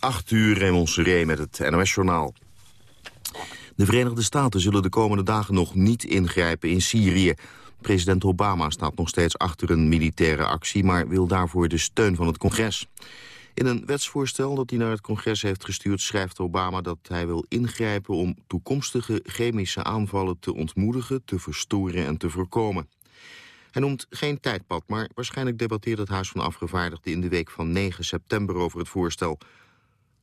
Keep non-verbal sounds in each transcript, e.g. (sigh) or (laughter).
8 uur Raymond met het NOS-journaal. De Verenigde Staten zullen de komende dagen nog niet ingrijpen in Syrië. President Obama staat nog steeds achter een militaire actie... maar wil daarvoor de steun van het congres. In een wetsvoorstel dat hij naar het congres heeft gestuurd... schrijft Obama dat hij wil ingrijpen om toekomstige chemische aanvallen te ontmoedigen... te verstoren en te voorkomen. Hij noemt geen tijdpad, maar waarschijnlijk debatteert het Huis van Afgevaardigden... in de week van 9 september over het voorstel...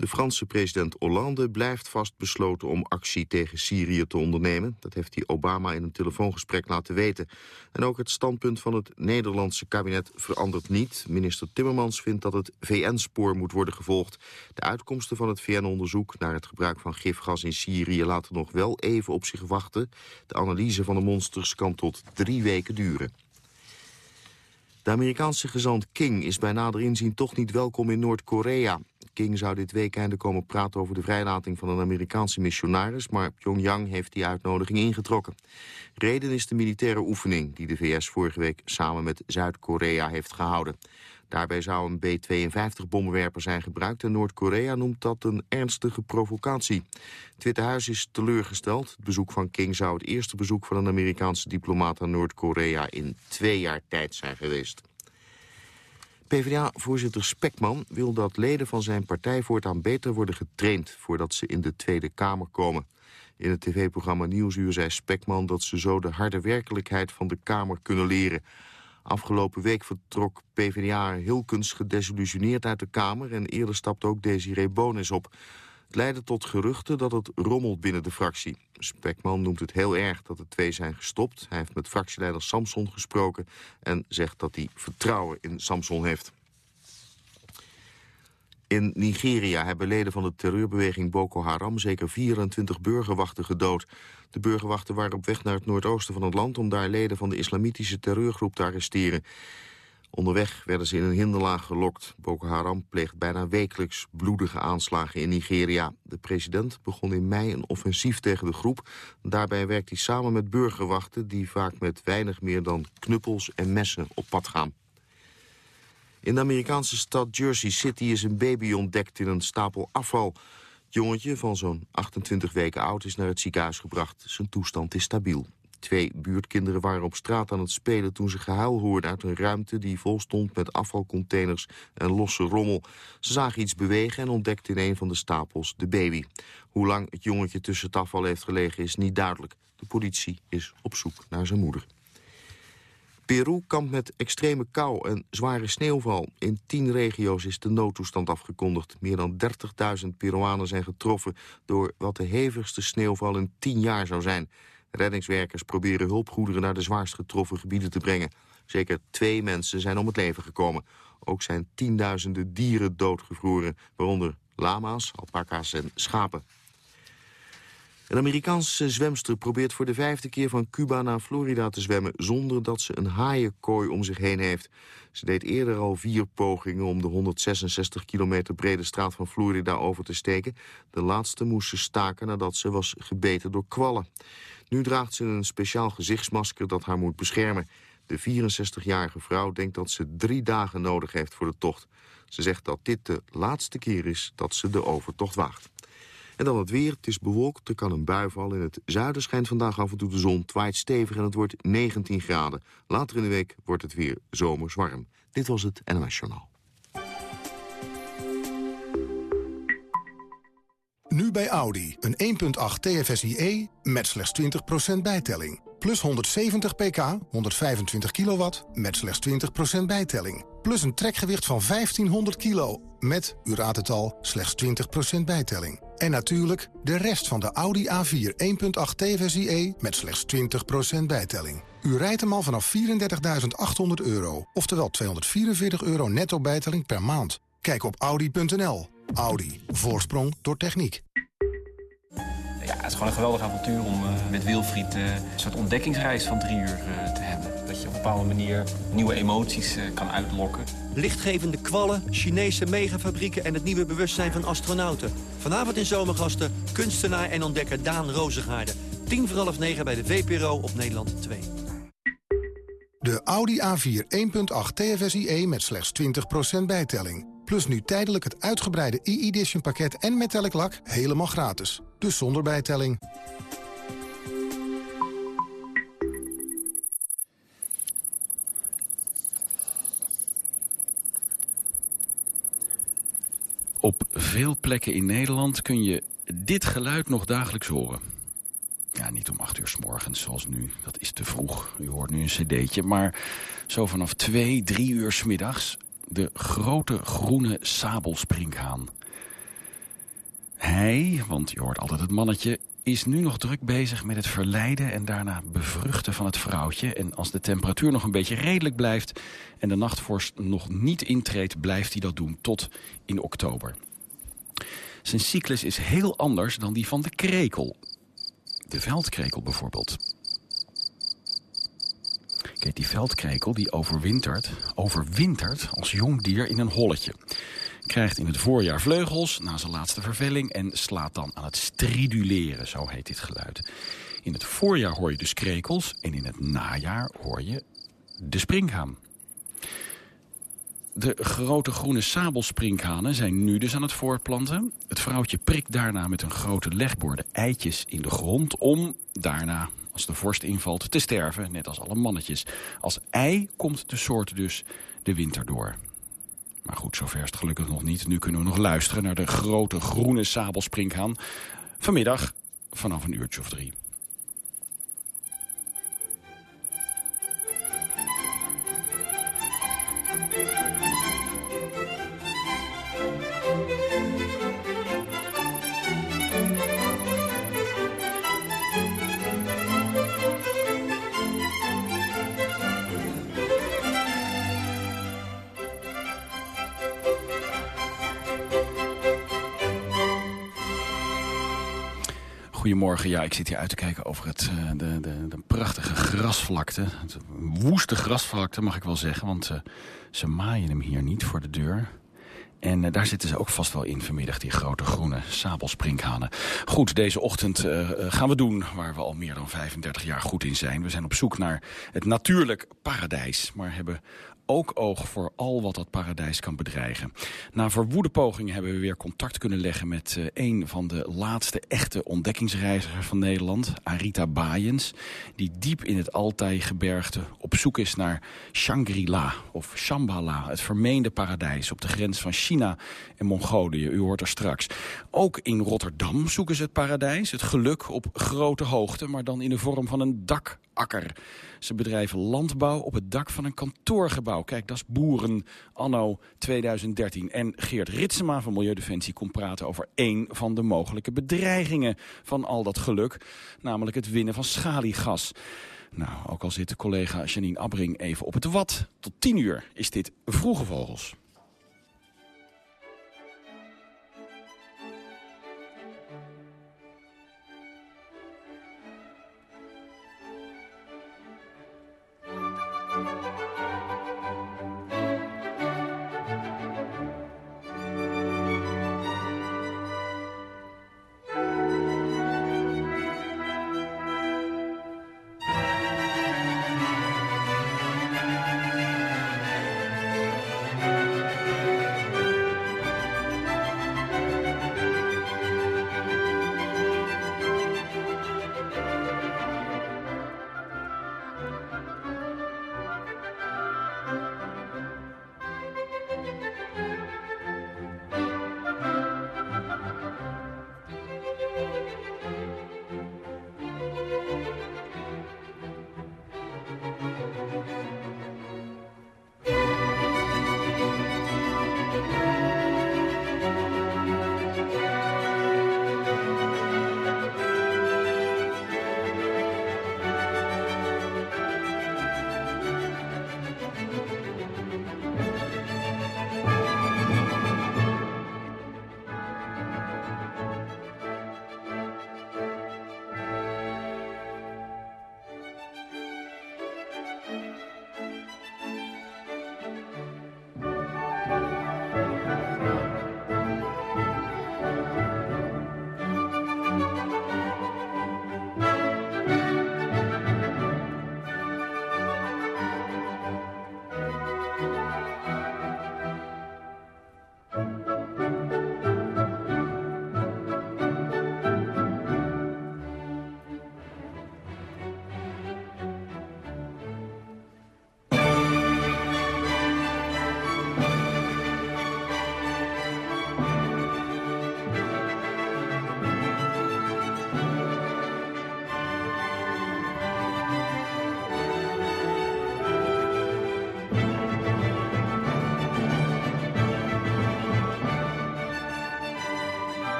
De Franse president Hollande blijft vastbesloten om actie tegen Syrië te ondernemen. Dat heeft hij Obama in een telefoongesprek laten weten. En ook het standpunt van het Nederlandse kabinet verandert niet. Minister Timmermans vindt dat het VN-spoor moet worden gevolgd. De uitkomsten van het VN-onderzoek naar het gebruik van gifgas in Syrië laten nog wel even op zich wachten. De analyse van de monsters kan tot drie weken duren. De Amerikaanse gezant King is bij nader inzien toch niet welkom in Noord-Korea. King zou dit weekend komen praten over de vrijlating van een Amerikaanse missionaris... maar Pyongyang heeft die uitnodiging ingetrokken. Reden is de militaire oefening die de VS vorige week samen met Zuid-Korea heeft gehouden. Daarbij zou een B-52-bommenwerper zijn gebruikt... en Noord-Korea noemt dat een ernstige provocatie. Het Witte Huis is teleurgesteld. Het bezoek van King zou het eerste bezoek van een Amerikaanse diplomaat aan Noord-Korea... in twee jaar tijd zijn geweest. PvdA-voorzitter Spekman wil dat leden van zijn partij voortaan beter worden getraind... voordat ze in de Tweede Kamer komen. In het tv-programma Nieuwsuur zei Spekman dat ze zo de harde werkelijkheid van de Kamer kunnen leren. Afgelopen week vertrok PvdA Hilkens gedesillusioneerd uit de Kamer... en eerder stapte ook Desiree Bonis op. Het leidde tot geruchten dat het rommelt binnen de fractie. Spekman noemt het heel erg dat de twee zijn gestopt. Hij heeft met fractieleider Samson gesproken... en zegt dat hij vertrouwen in Samson heeft. In Nigeria hebben leden van de terreurbeweging Boko Haram... zeker 24 burgerwachten gedood. De burgerwachten waren op weg naar het noordoosten van het land... om daar leden van de islamitische terreurgroep te arresteren. Onderweg werden ze in een hinderlaag gelokt. Boko Haram pleegt bijna wekelijks bloedige aanslagen in Nigeria. De president begon in mei een offensief tegen de groep. Daarbij werkt hij samen met burgerwachten... die vaak met weinig meer dan knuppels en messen op pad gaan. In de Amerikaanse stad Jersey City is een baby ontdekt in een stapel afval. Het jongetje van zo'n 28 weken oud is naar het ziekenhuis gebracht. Zijn toestand is stabiel. Twee buurtkinderen waren op straat aan het spelen toen ze gehuil hoorden uit een ruimte die vol stond met afvalcontainers en losse rommel. Ze zagen iets bewegen en ontdekten in een van de stapels de baby. Hoe lang het jongetje tussen het afval heeft gelegen is niet duidelijk. De politie is op zoek naar zijn moeder. Peru kampt met extreme kou en zware sneeuwval. In tien regio's is de noodtoestand afgekondigd. Meer dan 30.000 Peruanen zijn getroffen door wat de hevigste sneeuwval in tien jaar zou zijn. Reddingswerkers proberen hulpgoederen naar de zwaarst getroffen gebieden te brengen. Zeker twee mensen zijn om het leven gekomen. Ook zijn tienduizenden dieren doodgevroren, waaronder lama's, alpaca's en schapen. Een Amerikaanse zwemster probeert voor de vijfde keer van Cuba naar Florida te zwemmen... zonder dat ze een haaienkooi om zich heen heeft. Ze deed eerder al vier pogingen om de 166 kilometer brede straat van Florida over te steken. De laatste moest ze staken nadat ze was gebeten door kwallen. Nu draagt ze een speciaal gezichtsmasker dat haar moet beschermen. De 64-jarige vrouw denkt dat ze drie dagen nodig heeft voor de tocht. Ze zegt dat dit de laatste keer is dat ze de overtocht waagt. En dan het weer. Het is bewolkt, er kan een bui vallen. In het zuiden schijnt vandaag af en toe de zon. Het waait stevig en het wordt 19 graden. Later in de week wordt het weer zomers warm. Dit was het NOS Journaal. Nu bij Audi. Een 1.8 TFSIe met slechts 20% bijtelling. Plus 170 pk, 125 kilowatt, met slechts 20% bijtelling. Plus een trekgewicht van 1500 kilo, met, u raadt het al, slechts 20% bijtelling. En natuurlijk de rest van de Audi A4 1.8 TFSIe met slechts 20% bijtelling. U rijdt hem al vanaf 34.800 euro, oftewel 244 euro netto bijtelling per maand. Kijk op Audi.nl. Audi. Voorsprong door techniek. Ja, het is gewoon een geweldig avontuur om uh, met Wilfried uh, een soort ontdekkingsreis van drie uur uh, te hebben. Dat je op een bepaalde manier nieuwe emoties kan uitlokken. Lichtgevende kwallen, Chinese megafabrieken en het nieuwe bewustzijn van astronauten. Vanavond in Zomergasten kunstenaar en ontdekker Daan Rozengaarde. Tien voor half negen bij de VPRO op Nederland 2. De Audi A4 1.8 TFSIe met slechts 20% bijtelling. Plus nu tijdelijk het uitgebreide e-edition pakket en metallic lak helemaal gratis. Dus zonder bijtelling. Op veel plekken in Nederland kun je dit geluid nog dagelijks horen. Ja, niet om acht uur s morgens zoals nu. Dat is te vroeg. U hoort nu een cd'tje. Maar zo vanaf twee, drie uur s middags... de grote groene sabelsprinkhaan. Hij, want je hoort altijd het mannetje... is nu nog druk bezig met het verleiden en daarna bevruchten van het vrouwtje. En als de temperatuur nog een beetje redelijk blijft... en de nachtvorst nog niet intreedt, blijft hij dat doen tot in oktober. Zijn cyclus is heel anders dan die van de krekel. De veldkrekel bijvoorbeeld. Kijk, die veldkrekel die overwintert, overwintert als jong dier in een holletje. Krijgt in het voorjaar vleugels na zijn laatste vervelling... en slaat dan aan het striduleren, zo heet dit geluid. In het voorjaar hoor je dus krekels en in het najaar hoor je de springhaan. De grote groene sabelsprinkhanen zijn nu dus aan het voortplanten. Het vrouwtje prikt daarna met een grote legborde eitjes in de grond... om daarna, als de vorst invalt, te sterven, net als alle mannetjes. Als ei komt de soort dus de winter door. Maar goed, zover is het gelukkig nog niet. Nu kunnen we nog luisteren naar de grote groene sabelsprinkhaan. Vanmiddag vanaf een uurtje of drie. Goedemorgen, ja, ik zit hier uit te kijken over het, uh, de, de, de, prachtige grasvlakte. Het woeste grasvlakte, mag ik wel zeggen, want uh, ze maaien hem hier niet voor de deur. En uh, daar zitten ze ook vast wel in vanmiddag, die grote groene sabelsprinkhanen. Goed, deze ochtend gaan we doen waar we al meer dan 35 jaar goed in zijn. We zijn op zoek naar het natuurlijk paradijs, maar hebben ook oog voor al wat dat paradijs kan bedreigen. Na verwoede pogingen hebben we weer contact kunnen leggen... met uh, een van de laatste echte ontdekkingsreizigers van Nederland, Arita Baaiens... die diep in het Altai-gebergte op zoek is naar Shangri-La of Shambhala... het vermeende paradijs op de grens van China en Mongolië. U hoort er straks. Ook in Rotterdam zoeken ze het paradijs, het geluk op grote hoogte... maar dan in de vorm van een dakakker... Ze bedrijven landbouw op het dak van een kantoorgebouw. Kijk, dat is boeren anno 2013. En Geert Ritsema van Milieudefensie komt praten over één van de mogelijke bedreigingen van al dat geluk. Namelijk het winnen van schaliegas. Nou, ook al zit de collega Janine Abbring even op het wat. Tot tien uur is dit Vroege Vogels.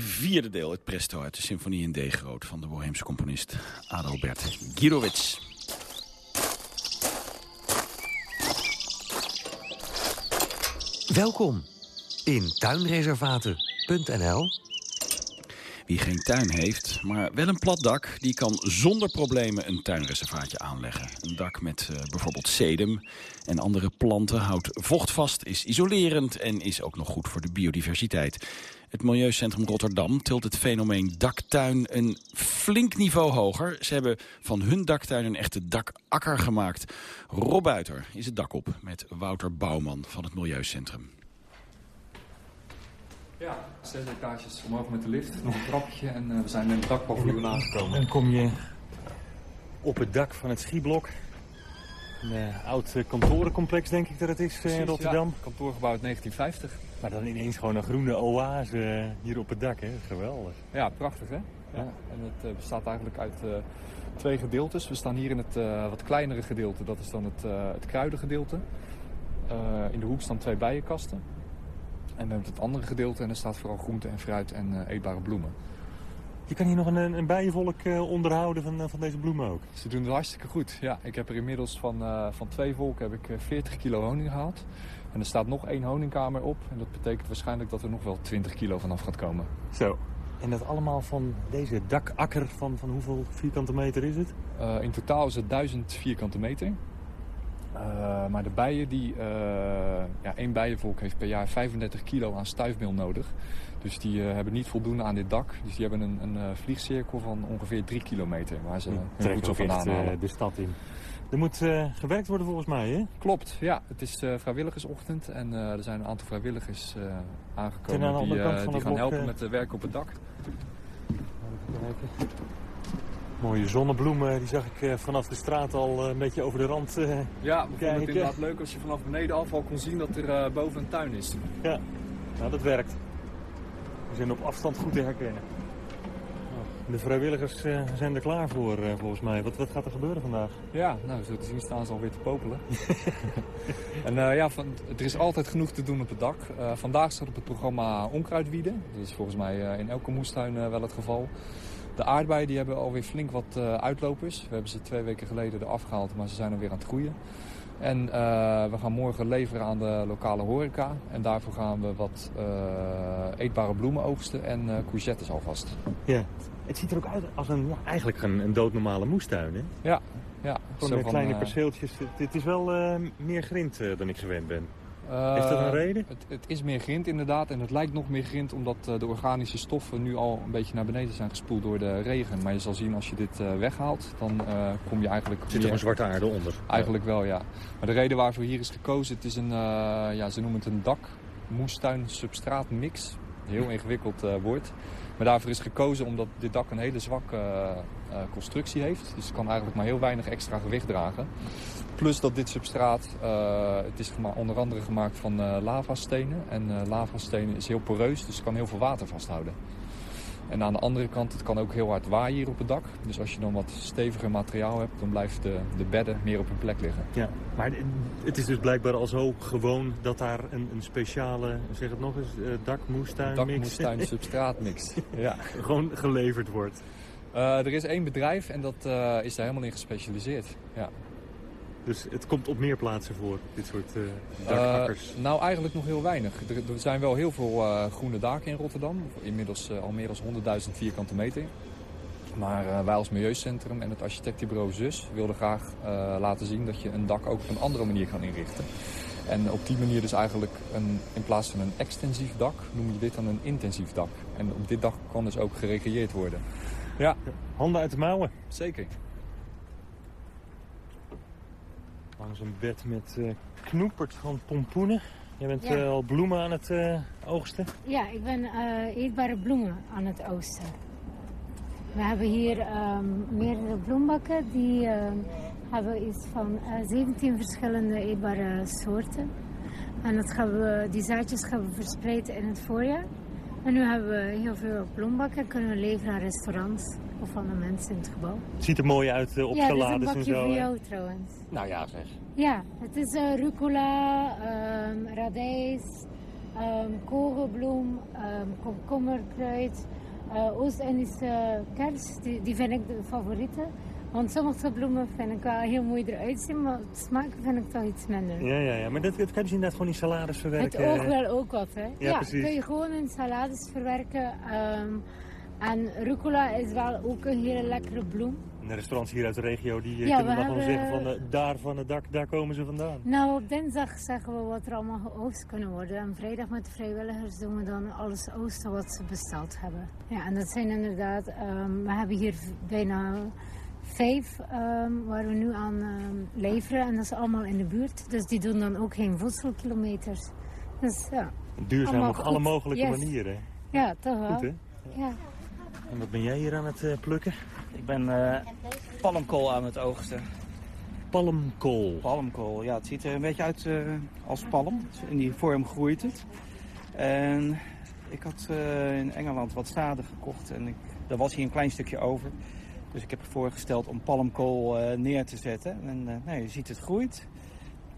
Vierde deel, het presto uit de symfonie in D groot van de Boheemse componist Adalbert Gidowitz. Welkom in tuinreservaten.nl Wie geen tuin heeft, maar wel een plat dak... die kan zonder problemen een tuinreservaatje aanleggen. Een dak met uh, bijvoorbeeld sedum en andere planten houdt vocht vast... is isolerend en is ook nog goed voor de biodiversiteit. Het Milieucentrum Rotterdam tilt het fenomeen daktuin een flink niveau hoger. Ze hebben van hun daktuin een echte dakakker gemaakt. Rob Buiter is het dak op met Wouter Bouwman van het Milieucentrum. Ja, zes etages omhoog met de lift, nog een trapje en uh, we zijn in het dakpaviljoen aangekomen. Dan kom je op het dak van het schieblok. Een uh, oud kantorencomplex denk ik dat het is in Rotterdam. Ja, kantoorgebouw uit 1950. Maar dan ineens gewoon een groene oase hier op het dak, hè? Geweldig. Ja, prachtig hè? Ja. En het bestaat eigenlijk uit twee gedeeltes. We staan hier in het wat kleinere gedeelte, dat is dan het, het kruidengedeelte. in de hoek staan twee bijenkasten. En we hebben het andere gedeelte en er staat vooral groente en fruit en eetbare bloemen. Je kan hier nog een, een bijenvolk onderhouden van, van deze bloemen ook? Ze doen het hartstikke goed, ja. Ik heb er inmiddels van, van twee volken heb ik 40 kilo honing gehaald. En er staat nog één honingkamer op. En dat betekent waarschijnlijk dat er nog wel 20 kilo vanaf gaat komen. Zo. En dat allemaal van deze dakakker van, van hoeveel vierkante meter is het? Uh, in totaal is het 1000 vierkante meter. Uh, maar de bijen, die, uh, ja, één bijenvolk heeft per jaar 35 kilo aan stuifmeel nodig. Dus die hebben niet voldoende aan dit dak. Dus die hebben een, een vliegcirkel van ongeveer 3 kilometer waar ze hun voedsel vandaan halen. de stad in. Er moet gewerkt worden volgens mij, hè? Klopt, ja. Het is vrijwilligersochtend en er zijn een aantal vrijwilligers aangekomen die, die gaan helpen met het werk op het dak. Mooie zonnebloemen, die zag ik vanaf de straat al een beetje over de rand Ja, we vonden het inderdaad leuk als je vanaf beneden af al kon zien dat er boven een tuin is. Ja, nou dat werkt. We zijn op afstand goed te herkennen. De vrijwilligers uh, zijn er klaar voor, uh, volgens mij. Wat, wat gaat er gebeuren vandaag? Ja, nou, zo te zien staan ze alweer te popelen. (laughs) en uh, ja, van, er is altijd genoeg te doen op het dak. vandaag staat op het programma onkruidwieden. Dat is volgens mij in elke moestuin wel het geval. De aardbeien die hebben alweer flink wat uitlopers. We hebben ze twee weken geleden eraf gehaald, maar ze zijn alweer aan het groeien. En uh, we gaan morgen leveren aan de lokale horeca. En daarvoor gaan we wat uh, eetbare bloemen oogsten en uh, courgettes alvast. Ja, het ziet er ook uit als een, ja, eigenlijk een, een doodnormale moestuin, hè? Ja, ja. Gewoon kleine perceeltjes. Het is wel meer grind dan ik gewend ben. Heeft dat een reden? Het, het, is meer grind inderdaad en het lijkt nog meer grind omdat de organische stoffen nu al een beetje naar beneden zijn gespoeld door de regen. Maar je zal zien als je dit uh, weghaalt, dan kom je eigenlijk... Zit er een zwarte aarde onder? Eigenlijk wel, ja. Maar de reden waarvoor hier is gekozen, het is een, ja, ze noemen het een dak, moestuin, substraat mix. Heel ingewikkeld woord. Maar daarvoor is gekozen omdat dit dak een hele zwakke uh, constructie heeft. Dus het kan eigenlijk maar heel weinig extra gewicht dragen. Plus dat dit substraat, uh, het is onder andere gemaakt van uh, lavastenen. En lavastenen is heel poreus, dus kan heel veel water vasthouden. En aan de andere kant, het kan ook heel hard waaien hier op het dak. Dus als je dan wat steviger materiaal hebt, dan blijft de, de bedden meer op hun plek liggen. Ja, maar het is dus blijkbaar al zo gewoon dat daar een, een speciale, zeg het nog eens, uh, dakmoestuin mix... Dakmoestuin substraatmix, (laughs) ja. gewoon geleverd wordt. Uh, er is één bedrijf en dat uh, is daar helemaal in gespecialiseerd, ja. Dus het komt op meer plaatsen voor, dit soort uh, dakakkers? Uh, nou, eigenlijk nog heel weinig. Er, er zijn wel heel veel uh, groene daken in Rotterdam. Inmiddels al meer dan 100.000 vierkante meter. Maar wij als Milieucentrum en het architectenbureau ZUS wilden graag laten zien dat je een dak ook op een andere manier kan inrichten. En op die manier dus eigenlijk een, in plaats van een extensief dak noem je dit dan een intensief dak. En op dit dak kan dus ook gerecreëerd worden. Ja. Handen uit de mouwen. Zeker. Langs een bed met uh, knoepert van pompoenen. Je bent ja. uh, al bloemen aan het uh, oogsten? Ja, ik ben eetbare bloemen aan het oogsten. We hebben hier um, meerdere bloembakken. Die um, hebben iets van 17 verschillende eetbare soorten. En dat gaan we, die zaadjes gaan we verspreiden in het voorjaar. En nu hebben we heel veel bloembakken. Kunnen we leveren aan restaurants of aan de mensen in het gebouw. Het ziet er mooi uit uh, op ja, salades en zo. Ja, is een bakje voor jou trouwens. Nou ja, zeg. Ja, het is uh, rucola, um, radijs, ehm korenbloem, ehm komkommerkruid, eh Oost-Indische kers. Die, die vind ik de favoriete. Want sommige bloemen vind ik wel heel mooi eruit zien, maar het smaken vind ik toch iets minder. Ja, ja, ja. Maar dat, dat kan je dus inderdaad gewoon in salades Het verwerken. oog wel ook wat, hè? Ja, precies. kun je gewoon in salades verwerken. ehm, en rucola is wel ook een hele lekkere bloem. En de restaurants hier uit de regio die eh, Ja, kunnen we gewoon hebben- zeggen van eh, daar van het dak, daar komen ze vandaan. Nou, op dinsdag zeggen we wat er allemaal geoogst kunnen worden. En vrijdag met de vrijwilligers doen we dan alles oosten wat ze besteld hebben. Ja, en dat zijn inderdaad... ehm, we hebben hier bijna vijf ehm, waar we nu aan ehm, leveren. En dat is allemaal in de buurt. Dus die doen dan ook geen voedselkilometers. Dus ja, Duurzaam op alle mogelijke Yes. manieren. ja toch wel. Goed, hè? Ja. En wat ben jij hier aan het eh, plukken? Ik ben eh, palmkool aan het oogsten. Palmkool. Palmkool, ja, het ziet er een beetje uit eh, als palm. In die vorm groeit het. En ik had in Engeland wat zaden gekocht en ik, er was hier een klein stukje over. Dus ik heb voorgesteld om palmkool neer te zetten. En nou, je ziet het groeit.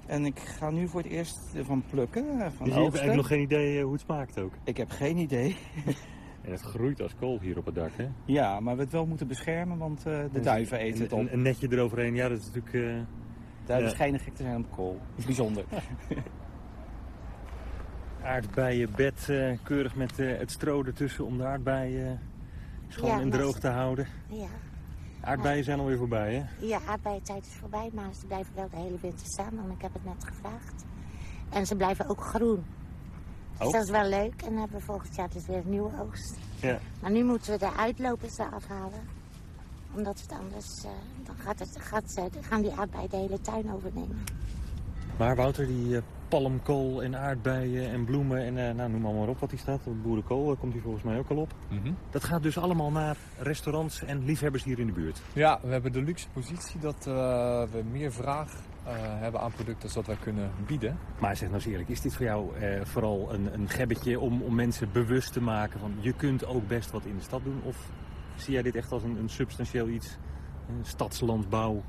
En ik ga nu voor het eerst ervan plukken, van Dus je hebt eigenlijk nog geen idee hoe het smaakt ook. Ik heb geen idee. (laughs) En het groeit als kool hier op het dak, hè? Ja, maar we het wel moeten beschermen, want eh, de duiven eten het Een, op. een, een netje eroverheen, ja, dat is natuurlijk... eh, Duiven ja. schijnen gek te zijn op kool. Bijzonder. (laughs) aardbeienbed, eh, keurig met eh, het stro ertussen om de aardbeien eh, schoon Ja, en droog te houden. Ja, Aardbeien zijn alweer voorbij, hè? ja aardbeientijd is voorbij, maar ze blijven wel de hele winter staan, want ik heb het net gevraagd. En ze blijven ook groen. Dus Oh. dat is wel leuk. En dan hebben we volgend jaar dus weer een nieuwe oogst. Ja. Maar nu moeten we de uitlopers eraf halen. Omdat het anders, eh, dan gaat het, gaat, ze- gaan die aardbeien de hele tuin overnemen. Maar Wouter, die eh, palmkool en aardbeien en bloemen en eh, nou, noem allemaal op wat die staat. Boerenkool komt hier volgens mij ook al op. Mhm. Dat gaat dus allemaal naar restaurants en liefhebbers hier in de buurt. Ja, we hebben de luxe positie dat eh, we meer vraag hebben aan producten zodat wij kunnen bieden. Maar zeg nou eens eerlijk, is dit voor jou eh, vooral een, een gebbetje om, om mensen bewust te maken van je kunt ook best wat in de stad doen? Of zie jij dit echt als een, een substantieel iets, een stadslandbouw,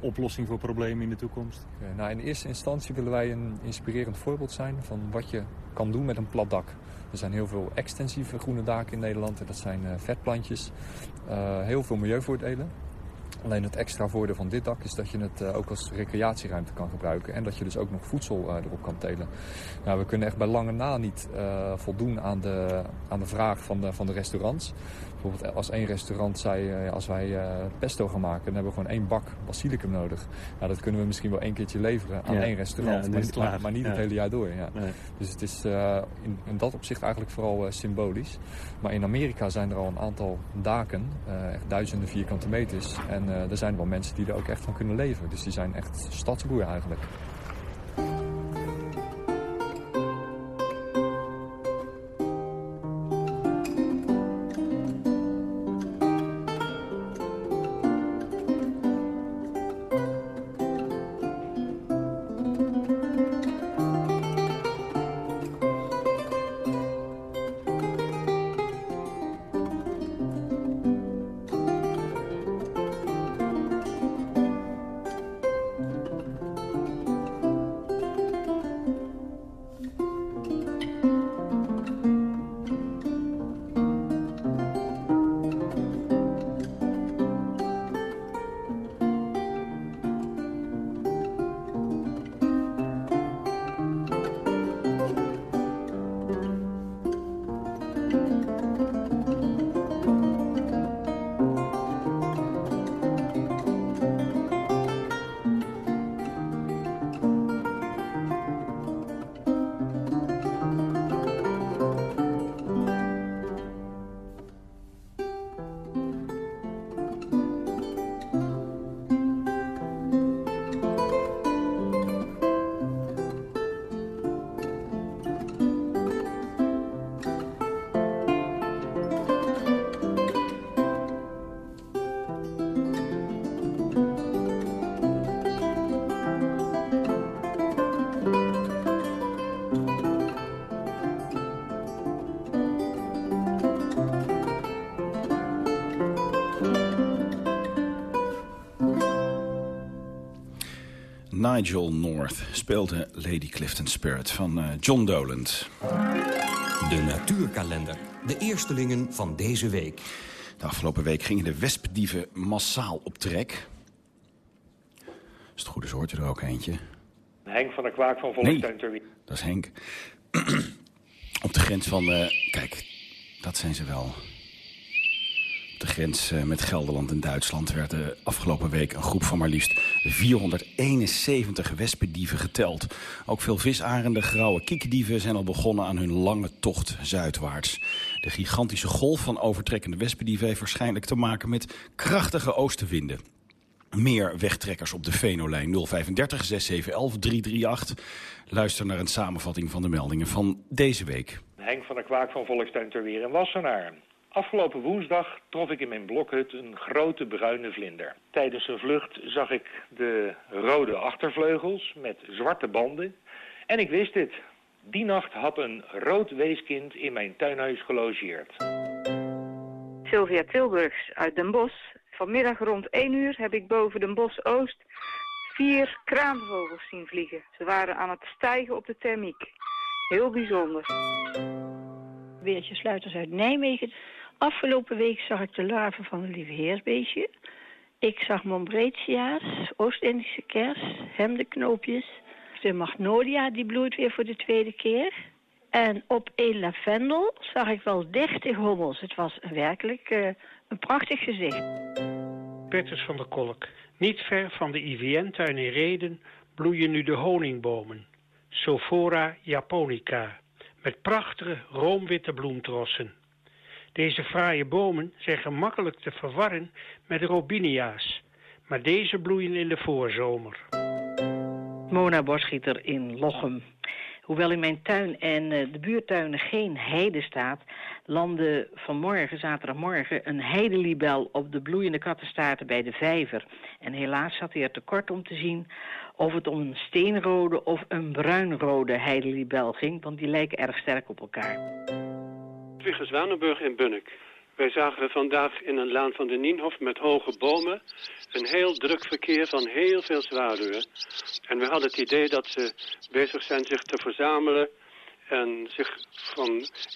oplossing voor problemen in de toekomst? Oké, nou, in eerste instantie willen wij een inspirerend voorbeeld zijn van wat je kan doen met een plat dak. Er zijn heel veel extensieve groene daken in Nederland en dat zijn eh, vetplantjes. Eh, heel veel milieuvoordelen. Alleen het extra voordeel van dit dak is dat je het eh, ook als recreatieruimte kan gebruiken. En dat je dus ook nog voedsel eh, erop kan telen. Nou, we kunnen echt bij lange na niet eh, voldoen aan de, aan de vraag van de, van de restaurants. Bijvoorbeeld als één restaurant zei, eh, als wij eh, pesto gaan maken, dan hebben we gewoon één bak basilicum nodig. Nou, dat kunnen we misschien wel één keertje leveren aan Ja. één restaurant, maar, niet- maar niet het hele jaar door. Ja. Nee. Dus het is eh, in, in dat opzicht eigenlijk vooral symbolisch. Maar in Amerika zijn er al een aantal daken, echt duizenden vierkante meters. En er zijn wel mensen die er ook echt van kunnen leven. Dus die zijn echt stadsboer eigenlijk. Nigel North speelde Lady Clifton Spirit van uh, John Doland. De natuurkalender. De eerstelingen van deze week. De afgelopen week gingen de wespdieven massaal op trek. Als het goed is hoort u er ook eentje. Henk van der Kwaak van Volkstuin nee, dat is Henk. (clears throat) op de grens van... Uh, kijk, dat zijn ze wel de grens eh, met Gelderland en Duitsland werd de afgelopen week een groep van maar liefst 471 wespendieven geteld. Ook veel visarenden, grauwe kiekdieven zijn al begonnen aan hun lange tocht zuidwaarts. De gigantische golf van overtrekkende wespendieven heeft waarschijnlijk te maken met krachtige oostenwinden. Meer wegtrekkers op de Venolijn 035 6711 338. Luister naar een samenvatting van de meldingen van deze week. Henk van der Kwaak van Volkstuin ter Weer in Wassenaar. Afgelopen woensdag trof ik in mijn blokhut een grote bruine vlinder. Tijdens een vlucht zag ik de rode achtervleugels met zwarte banden. En ik wist het. Die nacht had een rood weeskind in mijn tuinhuis gelogeerd. Sylvia Tilburgs uit Den Bosch. Vanmiddag rond 1 uur heb ik boven Den Bosch Oost vier kraanvogels zien vliegen. Ze waren aan het stijgen op de thermiek. Heel bijzonder. Weertje Sluiters uit Nijmegen. Afgelopen week zag ik de larven van een lieve heersbeestje. Ik zag Mombretia's, Oost-Indische kers, hemdenknoopjes. De magnolia, die bloeit weer voor de tweede keer. En op een lavendel zag ik wel 30 hommels. Het was werkelijk uh, een prachtig gezicht. Bertus van der Kolk. Niet ver van de IVN-tuin in Reden bloeien nu de honingbomen. Sophora japonica. Met prachtige roomwitte bloemtrossen. Deze fraaie bomen zijn gemakkelijk te verwarren met robinia's, maar deze bloeien in de voorzomer. Mona Borschieter in Lochem. Hoewel in mijn tuin en eh, de buurtuinen geen heide staat... landde vanmorgen, zaterdagmorgen, een heidelibel op de bloeiende kattenstaarten bij de vijver. En helaas zat hij er tekort om te zien of het om een steenrode of een bruinrode heidelibel ging... want die lijken erg sterk op elkaar. Vliegen Zwanenburg in Bunnik. Wij zagen vandaag in een laan van de Nienhof met hoge bomen... een heel druk verkeer van heel veel zwaluwen. En we hadden het idee dat ze bezig zijn zich te verzamelen... en zich van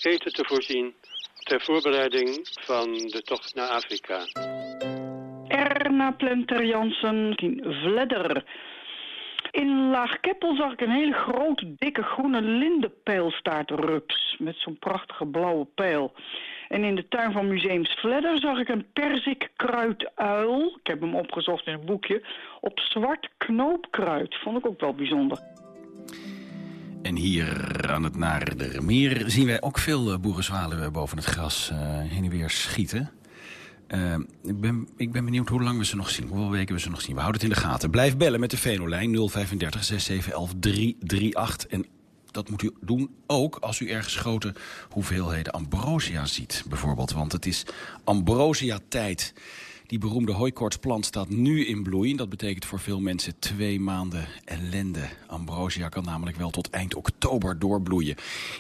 eten te voorzien ter voorbereiding van de tocht naar Afrika. Erna Plenter Jansen, Vledder... In Laagkeppel zag ik een hele grote, dikke groene lindenpijlstaartrups met zo'n prachtige blauwe pijl. En in de tuin van Museums Vledder zag ik een perzikkruiduil, ik heb hem opgezocht in een boekje, op zwart knoopkruid. Vond ik ook wel bijzonder. En hier aan het Naardermeer zien wij ook veel eh, boerenzwaluwen boven het gras uh, heen en weer schieten. Uh, ik, ben, ik ben benieuwd hoe lang we ze nog zien. Hoeveel weken we ze nog zien. We houden het in de gaten. Blijf bellen met de Venolijn 035 6711 338. En dat moet u doen ook als u ergens grote hoeveelheden ambrosia ziet. Bijvoorbeeld, want het is ambrosia-tijd. Die beroemde hooikoortsplant staat nu in bloei. Dat betekent voor veel mensen twee maanden ellende. Ambrosia kan namelijk wel tot eind oktober doorbloeien.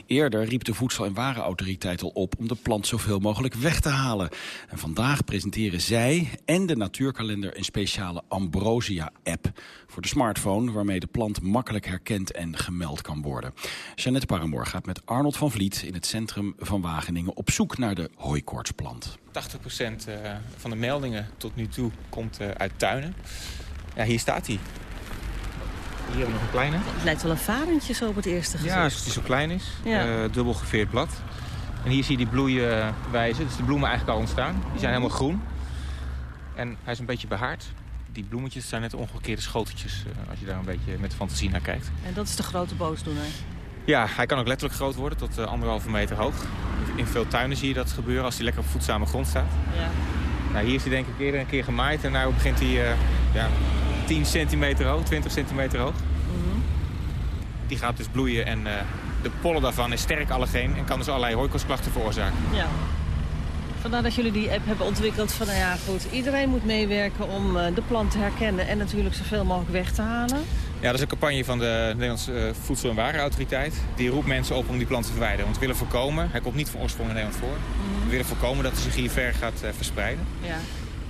Eerder riep de Voedsel- en Warenautoriteit al op om de plant zoveel mogelijk weg te halen. En vandaag presenteren zij en de Natuurkalender een speciale Ambrosia-app voor de smartphone... waarmee de plant makkelijk herkend en gemeld kan worden. Jeannette Paramoor gaat met Arnold van Vliet in het centrum van Wageningen... op zoek naar de hooikoortsplant. 80% eh, van de meldingen tot nu toe komt eh, uit tuinen. Ja, hier staat hij. Hier hebben we nog een kleine. Het lijkt wel een varentje zo op het eerste gezicht. Ja, als hij zo klein is. Ja. Uh, dubbel geveerd blad. En hier zie je die bloeien wijzen. Dus de bloemen eigenlijk al ontstaan. Die zijn helemaal groen. En hij is een beetje behaard. Die bloemetjes zijn net omgekeerde schoteltjes. als je daar een beetje met fantasie naar kijkt. En dat is de grote boosdoener? Ja, hij kan ook letterlijk groot worden, tot uh, anderhalve meter hoog. In veel tuinen zie je dat gebeuren als hij lekker op voedzame grond staat. Ja. Nou, hier is hij denk ik eerder een keer gemaaid en nu begint hij uh, ja, 10 centimeter hoog, 20 centimeter hoog. Mm Die gaat dus bloeien en uh, de pollen daarvan is sterk allergeen en kan dus allerlei hooikoortsklachten veroorzaken. Ja. Vandaar dat jullie die app hebben ontwikkeld van, nou ja goed, iedereen moet meewerken om de plant te herkennen en natuurlijk zoveel mogelijk weg te halen. Ja, dat is een campagne van de Nederlandse eh, Voedsel- en Warenautoriteit. Die roept mensen op om die plant te verwijderen. Want we willen voorkomen, hij komt niet van oorsprong in Nederland voor. Mhm. We willen voorkomen dat hij zich hier ver gaat uh, verspreiden. Ja.